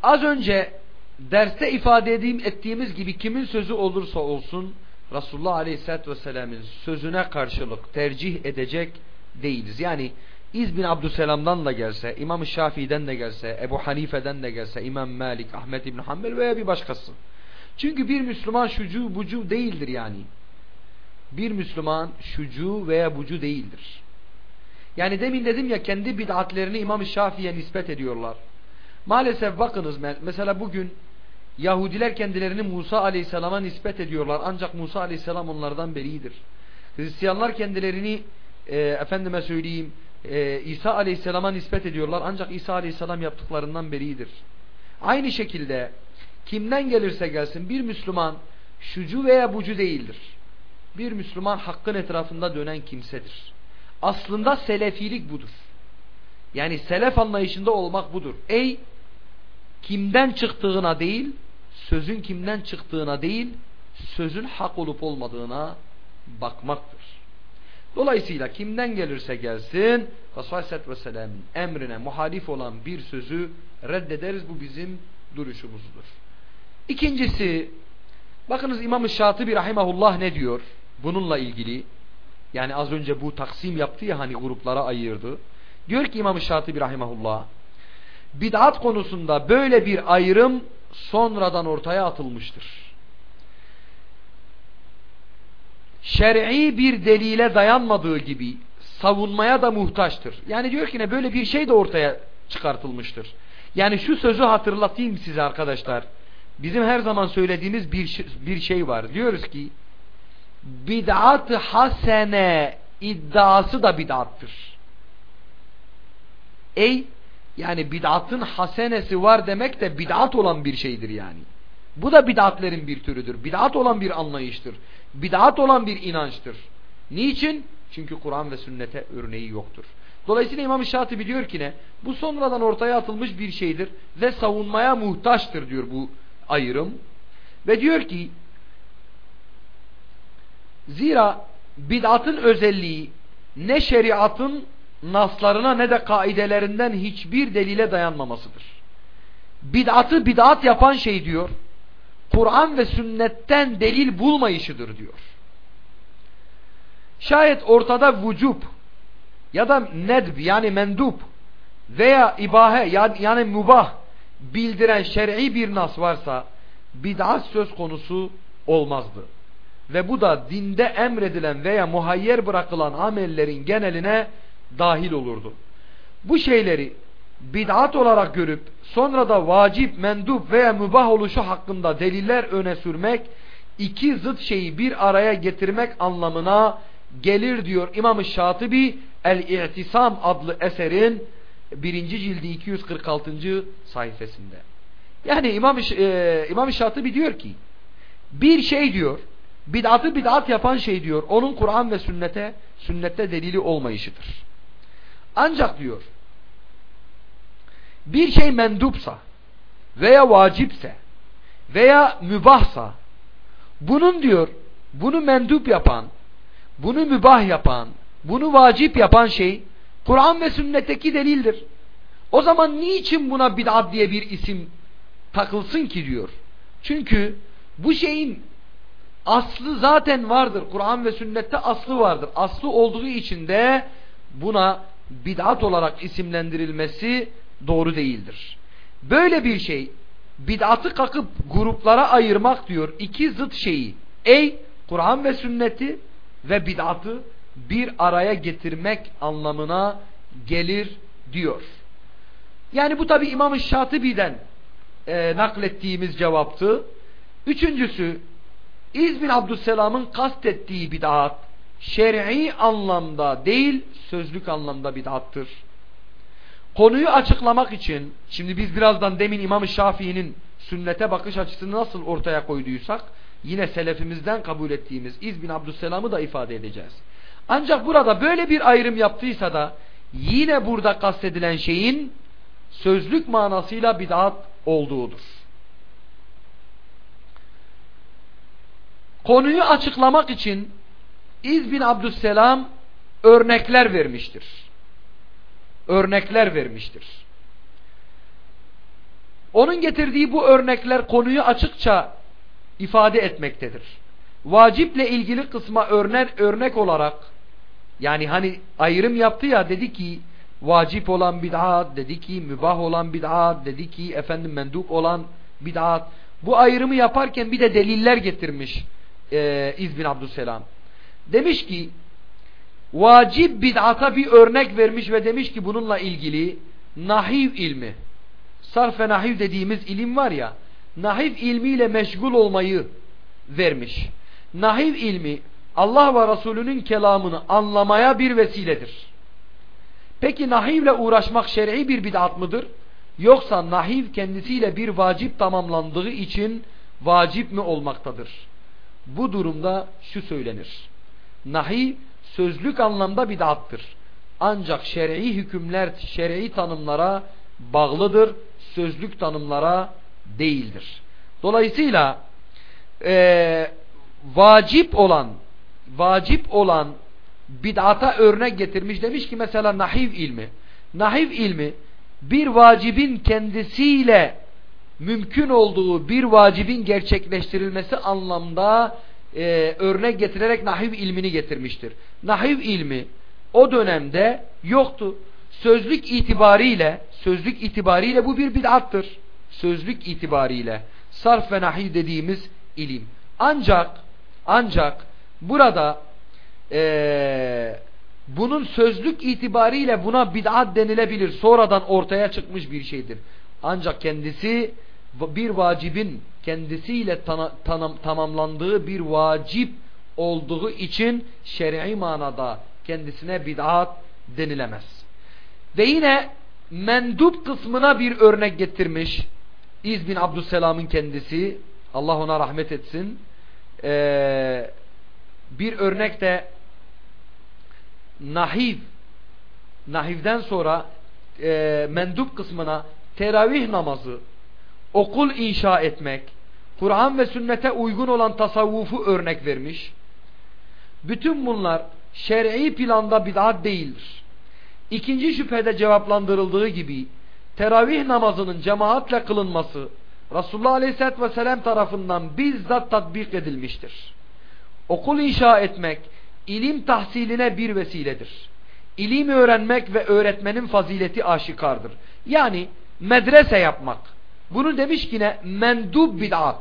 az önce derste ifade edeyim, ettiğimiz gibi kimin sözü olursa olsun Resulullah Aleyhisselatü Vesselam'ın sözüne karşılık tercih edecek değiliz. Yani İz bin Abdüselam'dan da gelse, İmam Şafii'den de gelse, Ebu Hanife'den de gelse, İmam Malik, Ahmet İbn Hanbel veya bir başkası. Çünkü bir Müslüman şucu bucu değildir yani. Bir Müslüman şucu veya bucu değildir. Yani demin dedim ya kendi bid'atlerini İmam Şafii'ye nispet ediyorlar. Maalesef bakınız mesela bugün Yahudiler kendilerini Musa Aleyhisselam'a nispet ediyorlar. Ancak Musa Aleyhisselam onlardan beridir. Hristiyanlar kendilerini e, efendime söyleyeyim e, İsa Aleyhisselam'a nispet ediyorlar. Ancak İsa Aleyhisselam yaptıklarından beridir. Aynı şekilde kimden gelirse gelsin bir Müslüman şucu veya bucu değildir. Bir Müslüman hakkın etrafında dönen kimsedir. Aslında selefilik budur. Yani selef anlayışında olmak budur. Ey kimden çıktığına değil, sözün kimden çıktığına değil, sözün hak olup olmadığına bakmaktır. Dolayısıyla kimden gelirse gelsin Resulullah Aleyhisselatü emrine muhalif olan bir sözü reddederiz. Bu bizim duruşumuzdur. İkincisi bakınız İmam-ı Şatibi Rahimahullah ne diyor bununla ilgili yani az önce bu taksim yaptı ya hani gruplara ayırdı. Diyor ki İmam-ı Şatibi Rahimahullah bid'at konusunda böyle bir ayrım sonradan ortaya atılmıştır. Şer'i bir delile dayanmadığı gibi savunmaya da muhtaçtır. Yani diyor ki ne böyle bir şey de ortaya çıkartılmıştır. Yani şu sözü hatırlatayım size arkadaşlar. Bizim her zaman söylediğimiz bir, bir şey var. Diyoruz ki bid'at hasene iddiası da bid'attır. Ey yani bid'atın hasenesi var demek de bid'at olan bir şeydir yani. Bu da bid'atlerin bir türüdür. Bid'at olan bir anlayıştır. Bid'at olan bir inançtır. Niçin? Çünkü Kur'an ve sünnete örneği yoktur. Dolayısıyla İmam Şatibi diyor ki ne? Bu sonradan ortaya atılmış bir şeydir ve savunmaya muhtaçtır diyor bu ayrım. Ve diyor ki zira bid'atın özelliği ne şeriatın naslarına ne de kaidelerinden hiçbir delile dayanmamasıdır. Bid'atı bid'at yapan şey diyor. Kur'an ve sünnetten delil bulmayışıdır diyor. Şayet ortada vücub ya da nedb yani mendup veya ibahe yani mubah bildiren şer'i bir nas varsa bid'at söz konusu olmazdı. Ve bu da dinde emredilen veya muhayyer bırakılan amellerin geneline dahil olurdu. Bu şeyleri bid'at olarak görüp sonra da vacip, mendup veya mübah oluşu hakkında deliller öne sürmek iki zıt şeyi bir araya getirmek anlamına gelir diyor İmam-ı Şatibi El-İ'tisam adlı eserin birinci cildi 246. sayfasında. Yani İmam, e, İmam Şatibi diyor ki bir şey diyor bid'atı bid'at yapan şey diyor onun Kur'an ve sünnete sünnette delili olmayışıdır. Ancak diyor bir şey mendupsa veya vacipse veya mübahsa bunun diyor bunu mendup yapan bunu mübah yapan bunu vacip yapan şey Kur'an ve sünnetteki delildir. O zaman niçin buna bid'at diye bir isim takılsın ki diyor. Çünkü bu şeyin aslı zaten vardır. Kur'an ve sünnette aslı vardır. Aslı olduğu için de buna bid'at olarak isimlendirilmesi doğru değildir. Böyle bir şey bid'atı kakıp gruplara ayırmak diyor iki zıt şeyi. Ey Kur'an ve sünneti ve bid'atı bir araya getirmek anlamına gelir diyor. Yani bu tabi İmam-ı Şatibi'den e, naklettiğimiz cevaptı. Üçüncüsü İz bin Abdüsselam'ın kastettiği bid'at şer'i anlamda değil sözlük anlamda bid'attır. Konuyu açıklamak için şimdi biz birazdan demin İmam-ı Şafii'nin sünnete bakış açısını nasıl ortaya koyduysak yine selefimizden kabul ettiğimiz İz bin Abdüsselam'ı da ifade edeceğiz. Ancak burada böyle bir ayrım yaptıysa da yine burada kastedilen şeyin sözlük manasıyla bid'at olduğudur. Konuyu açıklamak için İz bin Abdüsselam örnekler vermiştir. Örnekler vermiştir. Onun getirdiği bu örnekler konuyu açıkça ifade etmektedir. Vaciple ilgili kısma örnek, örnek olarak yani hani ayrım yaptı ya dedi ki vacip olan bid'at, dedi ki mübah olan bid'at, dedi ki efendim mendup olan bid'at. Bu ayrımı yaparken bir de deliller getirmiş e, İz bin Abdüsselam. Demiş ki vacip bid'ata bir örnek vermiş ve demiş ki bununla ilgili nahiv ilmi sarf ve nahiv dediğimiz ilim var ya nahiv ilmiyle meşgul olmayı vermiş. Nahiv ilmi Allah ve Resulünün kelamını anlamaya bir vesiledir. Peki nahivle uğraşmak şer'i bir bid'at mıdır? Yoksa nahiv kendisiyle bir vacip tamamlandığı için vacip mi olmaktadır? Bu durumda şu söylenir. Nahiv sözlük anlamda bid'attır. Ancak şer'i hükümler, şer'i tanımlara bağlıdır. Sözlük tanımlara değildir. Dolayısıyla e, vacip olan vacip olan bid'ata örnek getirmiş. Demiş ki mesela nahiv ilmi. Nahiv ilmi bir vacibin kendisiyle mümkün olduğu bir vacibin gerçekleştirilmesi anlamda e, örnek getirerek nahiv ilmini getirmiştir. Nahiv ilmi o dönemde yoktu. Sözlük itibariyle sözlük itibariyle bu bir bid'attır. Sözlük itibariyle sarf ve nahiv dediğimiz ilim. Ancak ancak burada e, bunun sözlük itibariyle buna bid'at denilebilir. Sonradan ortaya çıkmış bir şeydir. Ancak kendisi bir vacibin kendisiyle tamamlandığı bir vacip olduğu için şer'i manada kendisine bid'at denilemez. Ve yine mendup kısmına bir örnek getirmiş. İz bin Abdüsselam'ın kendisi Allah ona rahmet etsin. Ee, bir örnek de nahiv nahivden sonra e, mendup kısmına teravih namazı okul inşa etmek Kur'an ve sünnete uygun olan tasavvufu örnek vermiş. Bütün bunlar şer'i planda bid'at değildir. İkinci şüphede cevaplandırıldığı gibi teravih namazının cemaatle kılınması Resulullah Aleyhisselatü Vesselam tarafından bizzat tatbik edilmiştir. Okul inşa etmek ilim tahsiline bir vesiledir. İlim öğrenmek ve öğretmenin fazileti aşikardır. Yani medrese yapmak. Bunu demiş ki ne? Mendub bid'at.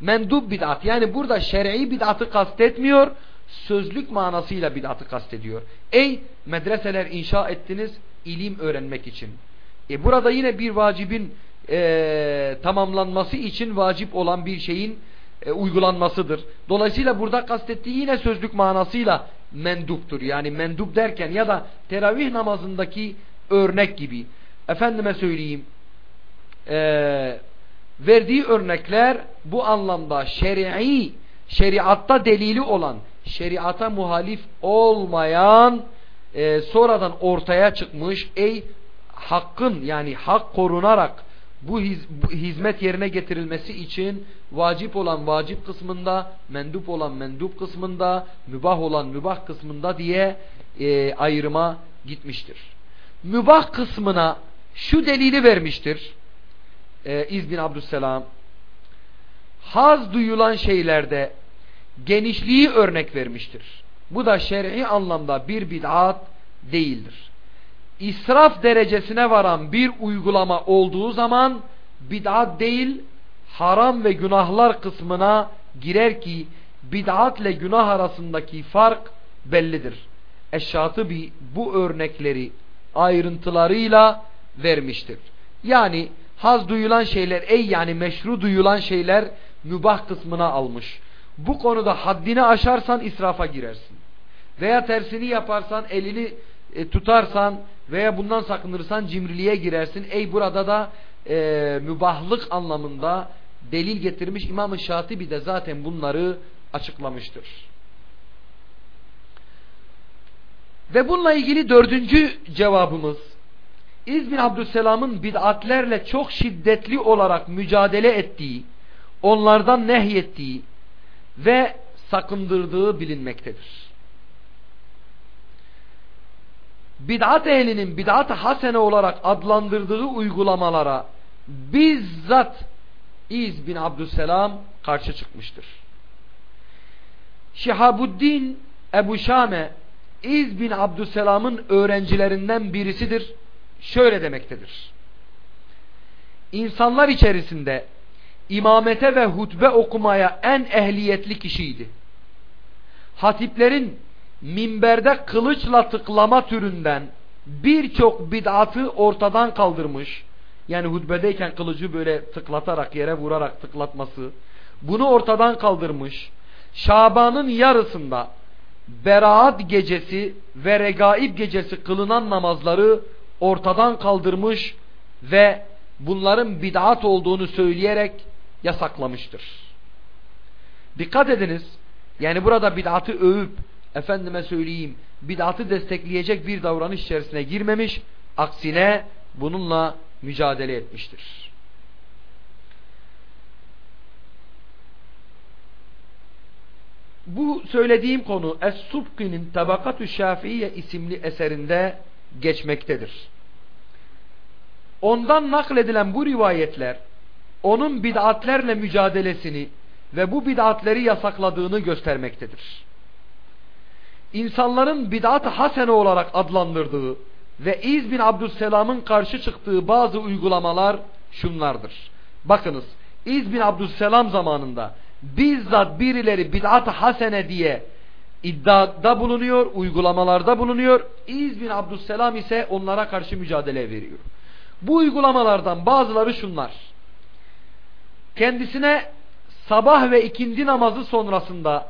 Mendub bid'at. Yani burada şer'i bid'atı kastetmiyor. Sözlük manasıyla bid'atı kastediyor. Ey medreseler inşa ettiniz ilim öğrenmek için. E burada yine bir vacibin e, tamamlanması için vacip olan bir şeyin e, uygulanmasıdır. Dolayısıyla burada kastettiği yine sözlük manasıyla menduptur. Yani mendup derken ya da teravih namazındaki örnek gibi. Efendime söyleyeyim e, verdiği örnekler bu anlamda şer'i şeriatta delili olan şeriata muhalif olmayan e, sonradan ortaya çıkmış ey hakkın yani hak korunarak bu, hiz, bu hizmet yerine getirilmesi için vacip olan vacip kısmında, mendup olan mendup kısmında, mübah olan mübah kısmında diye e, ayrıma gitmiştir. Mübah kısmına şu delili vermiştir. E, İz bin Abdüsselam haz duyulan şeylerde genişliği örnek vermiştir. Bu da şer'i anlamda bir bid'at değildir israf derecesine varan bir uygulama olduğu zaman bid'at değil haram ve günahlar kısmına girer ki bid'at ile günah arasındaki fark bellidir. Eşşatıbi bu örnekleri ayrıntılarıyla vermiştir. Yani haz duyulan şeyler ey yani meşru duyulan şeyler mübah kısmına almış. Bu konuda haddini aşarsan israfa girersin. Veya tersini yaparsan elini e, tutarsan veya bundan sakınırsan cimriliğe girersin. Ey burada da e, mübahlık anlamında delil getirmiş İmam-ı Şatibi de zaten bunları açıklamıştır. Ve bununla ilgili dördüncü cevabımız İz bin Abdüsselam'ın bid'atlerle çok şiddetli olarak mücadele ettiği, onlardan nehyettiği ve sakındırdığı bilinmektedir. bid'at ehlinin bid'at-ı hasene olarak adlandırdığı uygulamalara bizzat İz bin Abdüsselam karşı çıkmıştır. Şihabuddin Ebu Şame İz bin Abdüsselam'ın öğrencilerinden birisidir. Şöyle demektedir. İnsanlar içerisinde imamete ve hutbe okumaya en ehliyetli kişiydi. Hatiplerin minberde kılıçla tıklama türünden birçok bid'atı ortadan kaldırmış. Yani hutbedeyken kılıcı böyle tıklatarak yere vurarak tıklatması. Bunu ortadan kaldırmış. Şaban'ın yarısında Beraat gecesi ve Regaib gecesi kılınan namazları ortadan kaldırmış ve bunların bid'at olduğunu söyleyerek yasaklamıştır. Dikkat ediniz. Yani burada bid'atı övüp efendime söyleyeyim bid'atı destekleyecek bir davranış içerisine girmemiş. Aksine bununla mücadele etmiştir. Bu söylediğim konu Es-Subki'nin Tabakatü Şafiiye isimli eserinde geçmektedir. Ondan nakledilen bu rivayetler onun bid'atlerle mücadelesini ve bu bid'atleri yasakladığını göstermektedir insanların bid'at hasene olarak adlandırdığı ve İz bin Abdüsselam'ın karşı çıktığı bazı uygulamalar şunlardır. Bakınız İz bin Abdüsselam zamanında bizzat birileri bid'at hasene diye iddiada bulunuyor, uygulamalarda bulunuyor. İz bin Abdüsselam ise onlara karşı mücadele veriyor. Bu uygulamalardan bazıları şunlar. Kendisine sabah ve ikindi namazı sonrasında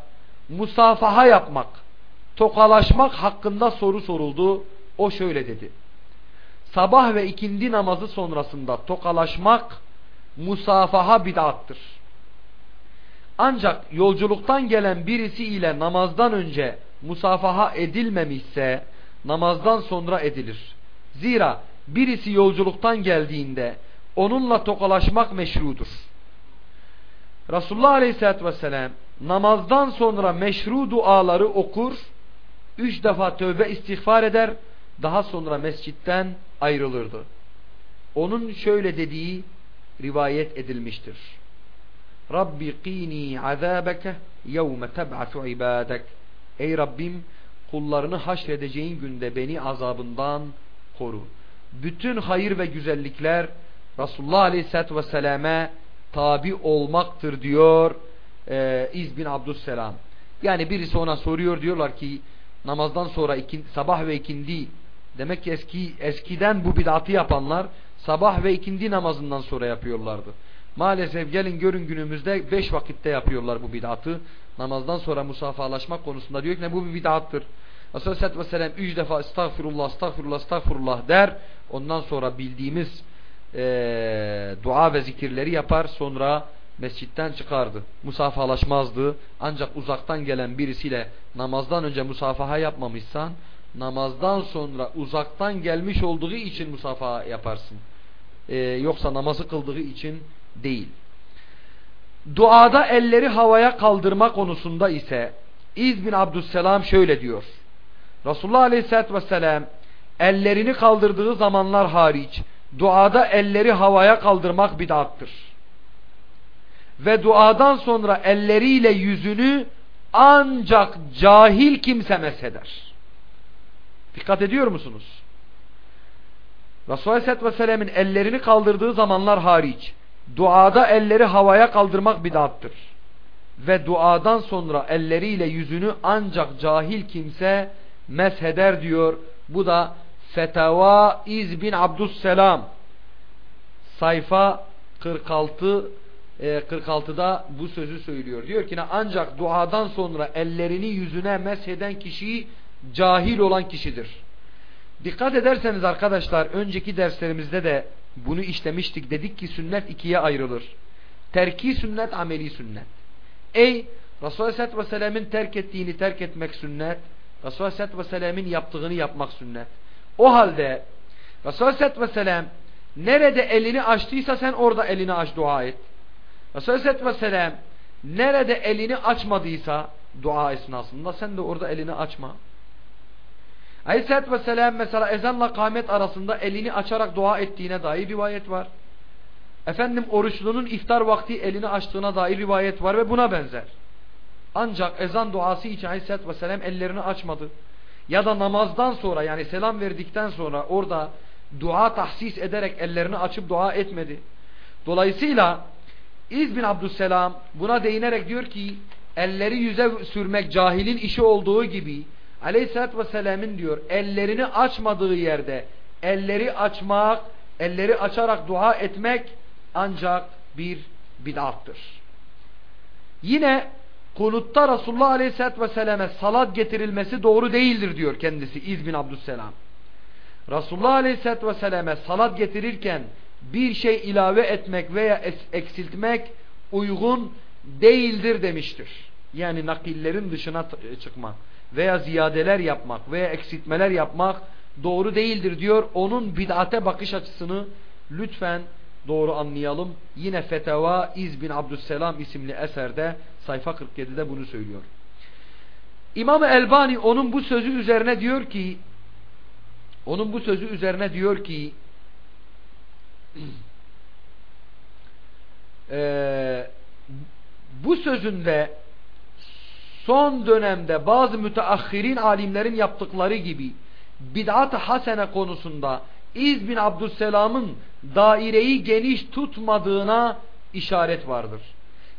musafaha yapmak, tokalaşmak hakkında soru soruldu. O şöyle dedi. Sabah ve ikindi namazı sonrasında tokalaşmak musafaha bid'attır. Ancak yolculuktan gelen birisi ile namazdan önce musafaha edilmemişse namazdan sonra edilir. Zira birisi yolculuktan geldiğinde onunla tokalaşmak meşrudur. Resulullah Aleyhisselatü Vesselam namazdan sonra meşru duaları okur Üç defa tövbe istiğfar eder. Daha sonra mescitten ayrılırdı. Onun şöyle dediği rivayet edilmiştir. Rabbi qini azabeke yevme teb'atu ibadek. Ey Rabbim kullarını haşredeceğin günde beni azabından koru. Bütün hayır ve güzellikler Resulullah Aleyhisselatü Vesselam'e tabi olmaktır diyor e, İz bin Abdüsselam. Yani birisi ona soruyor diyorlar ki namazdan sonra ikin, sabah ve ikindi demek ki eski eskiden bu bid'atı yapanlar sabah ve ikindi namazından sonra yapıyorlardı. Maalesef gelin görün günümüzde beş vakitte yapıyorlar bu bid'atı. Namazdan sonra musafahalaşmak konusunda diyor ki ne bu bir bid'attır. Resulullah sallallahu aleyhi ve sellem üç defa estağfirullah, estağfirullah, estağfirullah der. Ondan sonra bildiğimiz e, dua ve zikirleri yapar. Sonra mescitten çıkardı. Musafahalaşmazdı. Ancak uzaktan gelen birisiyle namazdan önce musafaha yapmamışsan namazdan sonra uzaktan gelmiş olduğu için musafaha yaparsın. Ee, yoksa namazı kıldığı için değil. Duada elleri havaya kaldırma konusunda ise İz bin Abdüsselam şöyle diyor. Resulullah Aleyhisselatü Vesselam ellerini kaldırdığı zamanlar hariç duada elleri havaya kaldırmak bid'attır. Ve duadan sonra elleriyle yüzünü ancak cahil kimse mesheder. Dikkat ediyor musunuz? Resulullah Aleyhisselatü Vesselam'ın ellerini kaldırdığı zamanlar hariç duada elleri havaya kaldırmak bid'attır. Ve duadan sonra elleriyle yüzünü ancak cahil kimse mesheder diyor. Bu da Fetava İz bin Abdüsselam sayfa 46 46'da e, bu sözü söylüyor. Diyor ki ancak duadan sonra ellerini yüzüne mesheden kişi cahil olan kişidir. Dikkat ederseniz arkadaşlar önceki derslerimizde de bunu işlemiştik. Dedik ki sünnet ikiye ayrılır. Terki sünnet, ameli sünnet. Ey Resulullah Aleyhisselatü Vesselam'ın terk ettiğini terk etmek sünnet. Resulullah Aleyhisselatü Vesselam'ın yaptığını yapmak sünnet. O halde Resulullah Aleyhisselatü Vesselam nerede elini açtıysa sen orada elini aç dua et. Resulullah Aleyhisselatü Vesselam nerede elini açmadıysa dua esnasında sen de orada elini açma. Aleyhisselatü Vesselam mesela ezanla kâmet arasında elini açarak dua ettiğine dair rivayet var. Efendim oruçlunun iftar vakti elini açtığına dair rivayet var ve buna benzer. Ancak ezan duası için Aleyhisselatü Vesselam ellerini açmadı. Ya da namazdan sonra yani selam verdikten sonra orada dua tahsis ederek ellerini açıp dua etmedi. Dolayısıyla İz bin Abdüsselam buna değinerek diyor ki elleri yüze sürmek cahilin işi olduğu gibi Aleyhisselatü Vesselam'ın diyor ellerini açmadığı yerde elleri açmak, elleri açarak dua etmek ancak bir bid'attır. Yine kunutta Resulullah Aleyhisselatü Vesselam'e salat getirilmesi doğru değildir diyor kendisi İz bin Abdüsselam. Resulullah Aleyhisselatü Vesselam'e salat getirirken bir şey ilave etmek veya eksiltmek uygun değildir demiştir. Yani nakillerin dışına çıkmak veya ziyadeler yapmak veya eksiltmeler yapmak doğru değildir diyor. Onun bid'ate bakış açısını lütfen doğru anlayalım. Yine Feteva İz bin Abdüsselam isimli eserde sayfa 47'de bunu söylüyor. İmam Elbani onun bu sözü üzerine diyor ki onun bu sözü üzerine diyor ki e, bu sözünde son dönemde bazı müteahhirin alimlerin yaptıkları gibi bid'at-ı hasene konusunda İz bin Abdüsselam'ın daireyi geniş tutmadığına işaret vardır.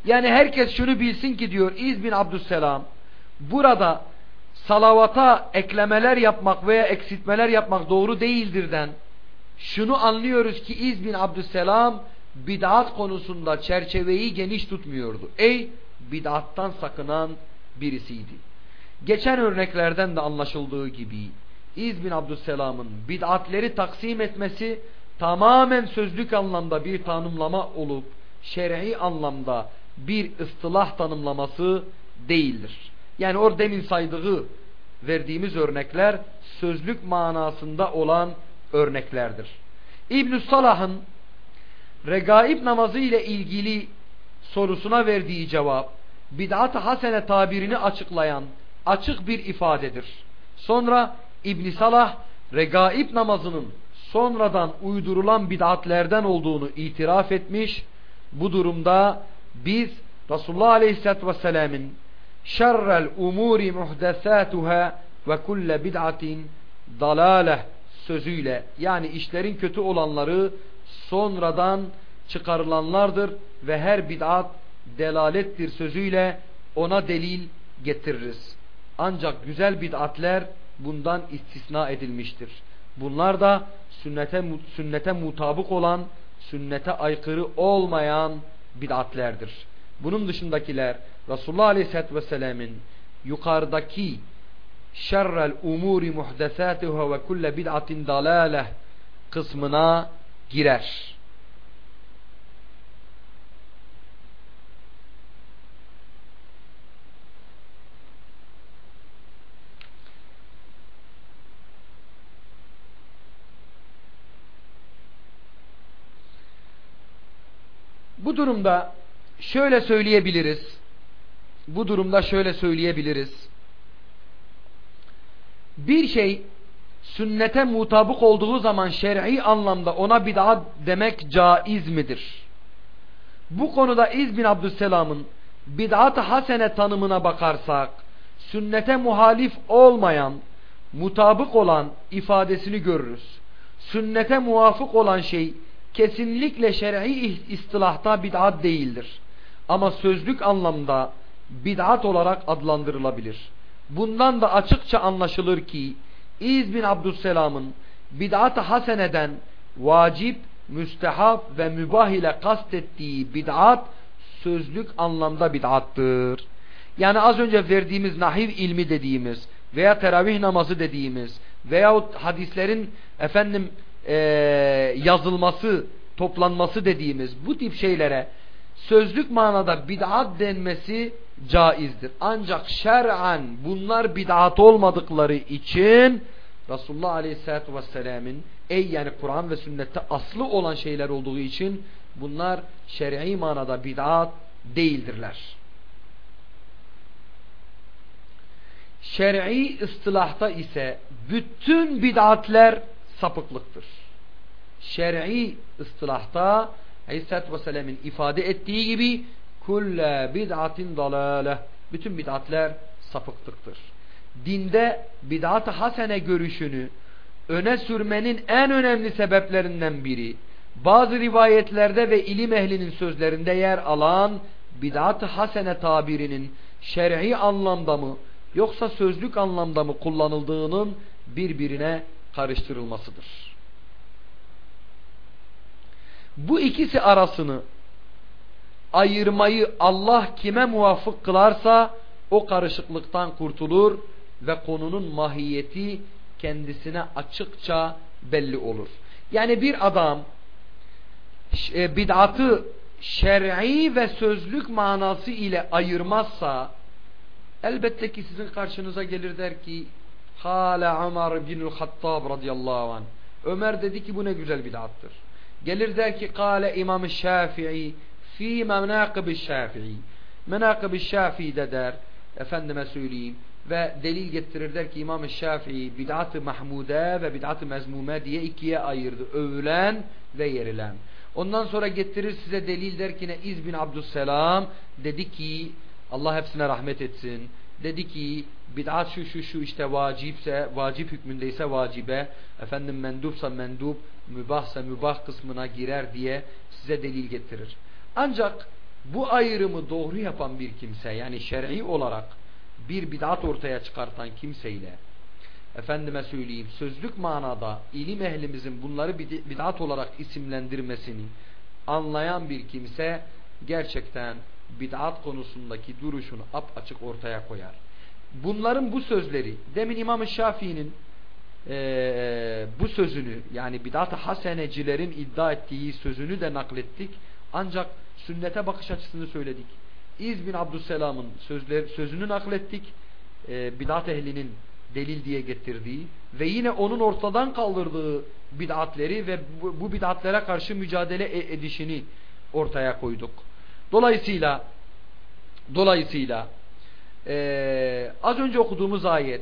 Yani herkes şunu bilsin ki diyor İz bin Abdüsselam burada salavata eklemeler yapmak veya eksiltmeler yapmak doğru değildirden şunu anlıyoruz ki İz bin Abdüsselam bid'at konusunda çerçeveyi geniş tutmuyordu. Ey bid'attan sakınan birisiydi. Geçen örneklerden de anlaşıldığı gibi İz bin Abdüsselam'ın bid'atleri taksim etmesi tamamen sözlük anlamda bir tanımlama olup şer'i anlamda bir ıstılah tanımlaması değildir. Yani orada demin saydığı verdiğimiz örnekler sözlük manasında olan örneklerdir. İbn-i Salah'ın regaib namazı ile ilgili sorusuna verdiği cevap bid'at-ı hasene tabirini açıklayan açık bir ifadedir. Sonra İbn Salah regaib namazının sonradan uydurulan bid'atlerden olduğunu itiraf etmiş. Bu durumda biz Resulullah Aleyhisselatü Vesselam'ın şerrel umuri muhdesatuhâ ve kulle bid'atin dalaleh sözüyle yani işlerin kötü olanları sonradan çıkarılanlardır ve her bid'at delalettir sözüyle ona delil getiririz. Ancak güzel bid'atler bundan istisna edilmiştir. Bunlar da sünnete, sünnete mutabık olan sünnete aykırı olmayan bid'atlerdir. Bunun dışındakiler Resulullah Aleyhisselatü Vesselam'ın yukarıdaki şerrel umuri muhdesatuhâ ve kulle bid'atin dalâleh kısmına girer. Bu durumda şöyle söyleyebiliriz. Bu durumda şöyle söyleyebiliriz. Bir şey sünnete mutabık olduğu zaman şer'i anlamda ona bid'at demek caiz midir? Bu konuda İz bin Abdüsselam'ın bid'at-ı hasene tanımına bakarsak sünnete muhalif olmayan, mutabık olan ifadesini görürüz. Sünnete muvafık olan şey kesinlikle şer'i istilahta bid'at değildir. Ama sözlük anlamda bid'at olarak adlandırılabilir. Bundan da açıkça anlaşılır ki İz bin Abdüsselam'ın bid'at-ı haseneden vacip, müstehap ve mübah ile kastettiği bid'at sözlük anlamda bid'attır. Yani az önce verdiğimiz nahiv ilmi dediğimiz veya teravih namazı dediğimiz veyahut hadislerin efendim e, yazılması, toplanması dediğimiz bu tip şeylere sözlük manada bid'at denmesi caizdir. Ancak şer'an bunlar bid'at olmadıkları için Resulullah Aleyhisselatü Vesselam'ın ey yani Kur'an ve sünnette aslı olan şeyler olduğu için bunlar şer'i manada bid'at değildirler. Şer'i ıstılahta ise bütün bid'atler sapıklıktır. Şer'i ıstılahta Aleyhisselatü Vesselam'ın ifade ettiği gibi kulle bid'atin dalale bütün bid'atler sapıklıktır. Dinde bid'at-ı hasene görüşünü öne sürmenin en önemli sebeplerinden biri bazı rivayetlerde ve ilim ehlinin sözlerinde yer alan bid'at-ı hasene tabirinin şer'i anlamda mı yoksa sözlük anlamda mı kullanıldığının birbirine karıştırılmasıdır. Bu ikisi arasını ayırmayı Allah kime muvafık kılarsa o karışıklıktan kurtulur ve konunun mahiyeti kendisine açıkça belli olur. Yani bir adam e, bid'atı şer'i ve sözlük manası ile ayırmazsa elbette ki sizin karşınıza gelir der ki Hale Ömer bin Hattab radıyallahu anh Ömer dedi ki bu ne güzel bid'attır. Gelir der ki Kale İmam Şafii fi menakıb Şafii. Menakıb Şafii de der efendime söyleyeyim ve delil getirir der ki İmam Şafii bid'at-ı mahmude ve bid'at-ı mezmume diye ikiye ayırdı. Övülen ve yerilen. Ondan sonra getirir size delil der ki ne İz bin Abdüsselam dedi ki Allah hepsine rahmet etsin. Dedi ki bid'at şu şu şu işte vacipse vacip hükmündeyse vacibe efendim mendupsa mendup mübahsa mübah kısmına girer diye size delil getirir. Ancak bu ayrımı doğru yapan bir kimse yani şer'i olarak bir bid'at ortaya çıkartan kimseyle efendime söyleyeyim sözlük manada ilim ehlimizin bunları bid'at olarak isimlendirmesini anlayan bir kimse gerçekten bid'at konusundaki duruşunu ap açık ortaya koyar. Bunların bu sözleri demin İmam Şafii'nin e, bu sözünü yani bid'at-ı hasenecilerin iddia ettiği sözünü de naklettik. Ancak sünnete bakış açısını söyledik. İz bin Abdüsselam'ın sözler, sözünü naklettik. E, bidat ehlinin delil diye getirdiği ve yine onun ortadan kaldırdığı bid'atleri ve bu, bu bid'atlere karşı mücadele e, edişini ortaya koyduk. Dolayısıyla dolayısıyla e, az önce okuduğumuz ayet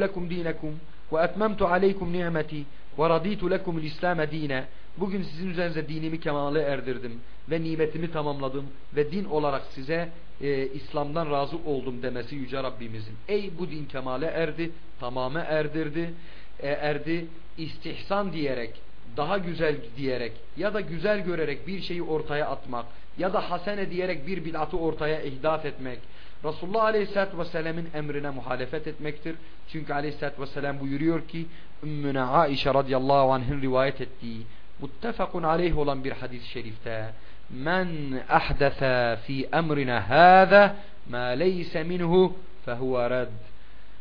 lekum dinekum ve etmemtu aleykum ni'meti ve raditu lekumul İslam'e dine Bugün sizin üzerinize dinimi kemale erdirdim ve nimetimi tamamladım ve din olarak size e, İslam'dan razı oldum demesi Yüce Rabbimizin. Ey bu din kemale erdi, tamame erdirdi, e, erdi, istihsan diyerek, daha güzel diyerek ya da güzel görerek bir şeyi ortaya atmak ya da hasene diyerek bir bid'atı ortaya ihdaf etmek Resulullah Aleyhisselatü Vesselam'ın emrine muhalefet etmektir. Çünkü Aleyhisselatü Vesselam buyuruyor ki Ümmüne Aişe radıyallahu anh'ın rivayet ettiği muttefakun aleyh olan bir hadis-i şerifte men ahdese fi emrina hâze ma leyse minhu fehuve red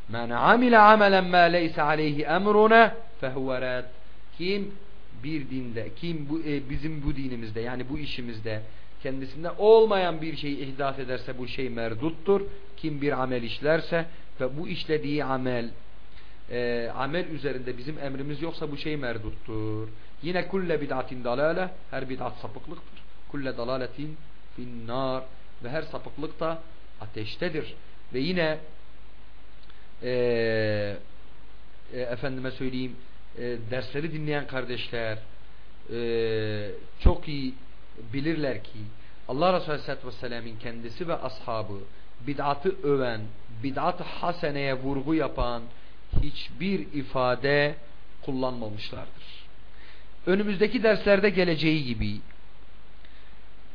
men amile amelen ma leyse aleyhi emruna fehuve red kim bir dinde kim bu, e, bizim bu dinimizde yani bu işimizde kendisinde olmayan bir şeyi ihdas ederse bu şey merduttur. Kim bir amel işlerse ve bu işlediği amel e, amel üzerinde bizim emrimiz yoksa bu şey merduttur. Yine kulle bid'atin dalale her bid'at sapıklıktır. Kulle dalaletin finnar ve her sapıklık da ateştedir. Ve yine e, e, efendime söyleyeyim e, dersleri dinleyen kardeşler e, çok iyi bilirler ki Allah Resulü Aleyhisselatü Vesselam'ın kendisi ve ashabı bid'atı öven, bid'at haseneye vurgu yapan hiçbir ifade kullanmamışlardır. Önümüzdeki derslerde geleceği gibi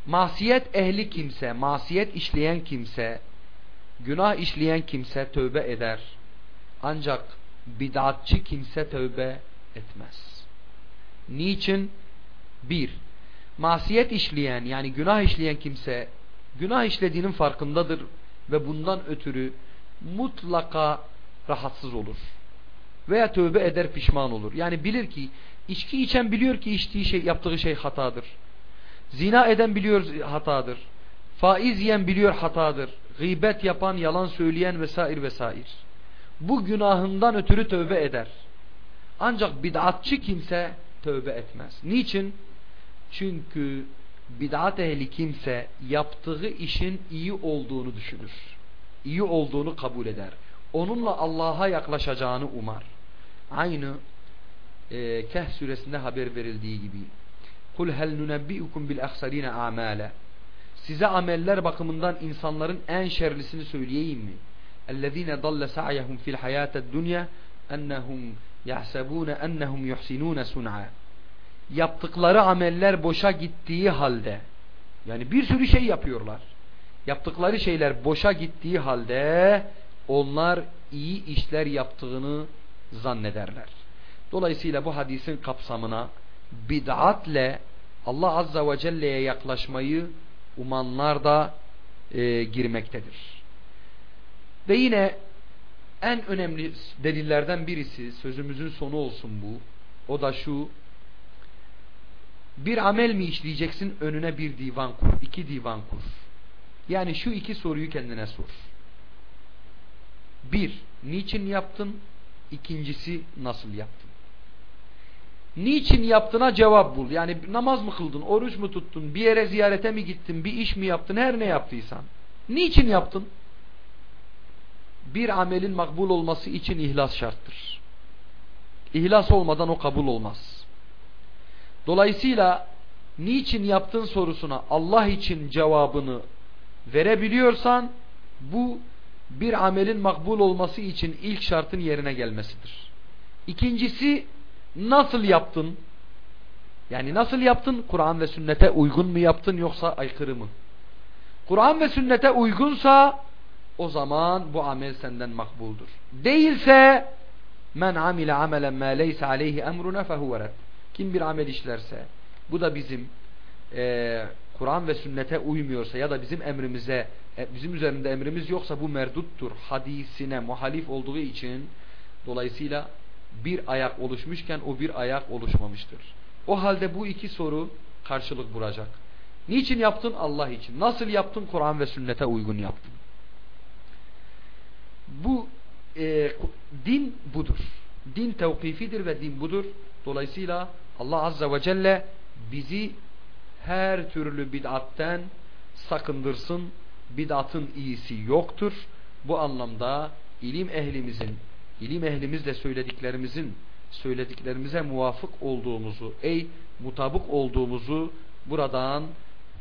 masiyet ehli kimse, masiyet işleyen kimse, günah işleyen kimse tövbe eder. Ancak bid'atçı kimse tövbe etmez. Niçin? Bir, masiyet işleyen yani günah işleyen kimse günah işlediğinin farkındadır ve bundan ötürü mutlaka rahatsız olur. Veya tövbe eder pişman olur. Yani bilir ki içki içen biliyor ki içtiği şey yaptığı şey hatadır. Zina eden biliyor hatadır. Faiz yiyen biliyor hatadır. Gıybet yapan, yalan söyleyen vesaire vesaire. Bu günahından ötürü tövbe eder. Ancak bid'atçı kimse tövbe etmez. Niçin? Çünkü bid'at ehli kimse yaptığı işin iyi olduğunu düşünür. İyi olduğunu kabul eder. Onunla Allah'a yaklaşacağını umar. Aynı e, Kehf suresinde haber verildiği gibi. Kul hel nunebbiukum bil ahsarina amale. Size ameller bakımından insanların en şerlisini söyleyeyim mi? Ellezine dalle sa'yahum fil hayatid dunya ennehum yahsabun ennehum yuhsinun sun'a yaptıkları ameller boşa gittiği halde yani bir sürü şey yapıyorlar. Yaptıkları şeyler boşa gittiği halde onlar iyi işler yaptığını zannederler. Dolayısıyla bu hadisin kapsamına bid'atle Allah Azza ve Celle'ye yaklaşmayı umanlar da e, girmektedir. Ve yine en önemli delillerden birisi sözümüzün sonu olsun bu. O da şu bir amel mi işleyeceksin önüne bir divan kur. iki divan kur. Yani şu iki soruyu kendine sor. Bir, niçin yaptın? İkincisi, nasıl yaptın? Niçin yaptığına cevap bul. Yani namaz mı kıldın, oruç mu tuttun, bir yere ziyarete mi gittin, bir iş mi yaptın, her ne yaptıysan. Niçin yaptın? Bir amelin makbul olması için ihlas şarttır. İhlas olmadan o kabul olmaz. Dolayısıyla niçin yaptığın sorusuna Allah için cevabını verebiliyorsan bu bir amelin makbul olması için ilk şartın yerine gelmesidir. İkincisi nasıl yaptın? Yani nasıl yaptın? Kur'an ve sünnete uygun mu yaptın yoksa aykırı mı? Kur'an ve sünnete uygunsa o zaman bu amel senden makbuldur. Değilse men amile amelen ma leysa aleyhi emruna fehuve kim bir amel işlerse bu da bizim e, Kur'an ve sünnete uymuyorsa ya da bizim emrimize e, bizim üzerinde emrimiz yoksa bu merduttur. Hadisine muhalif olduğu için dolayısıyla bir ayak oluşmuşken o bir ayak oluşmamıştır. O halde bu iki soru karşılık bulacak. Niçin yaptın? Allah için. Nasıl yaptın? Kur'an ve sünnete uygun yaptın. Bu e, din budur. Din tevkifidir ve din budur. Dolayısıyla Allah Azze ve Celle bizi her türlü bid'atten sakındırsın. Bid'atın iyisi yoktur. Bu anlamda ilim ehlimizin, ilim ehlimizle söylediklerimizin söylediklerimize muvafık olduğumuzu, ey mutabık olduğumuzu buradan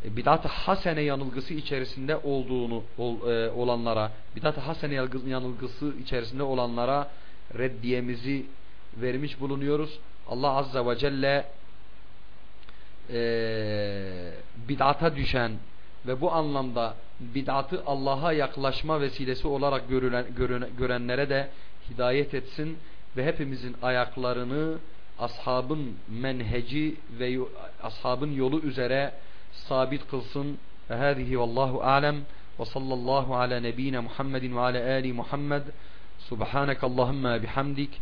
e, bidat-ı hasene yanılgısı içerisinde olduğunu ol, e, olanlara, bidat-ı hasene yanılgısı içerisinde olanlara reddiyemizi vermiş bulunuyoruz. Allah Azza ve Celle e, bid'ata düşen ve bu anlamda bid'atı Allah'a yaklaşma vesilesi olarak görülen, görünen, görenlere de hidayet etsin ve hepimizin ayaklarını ashabın menheci ve ashabın yolu üzere sabit kılsın. Ve hâzihi vallahu alem ve sallallahu ala nebine Muhammedin ve ala ali Muhammed. Subhanak Allahumma bihamdik.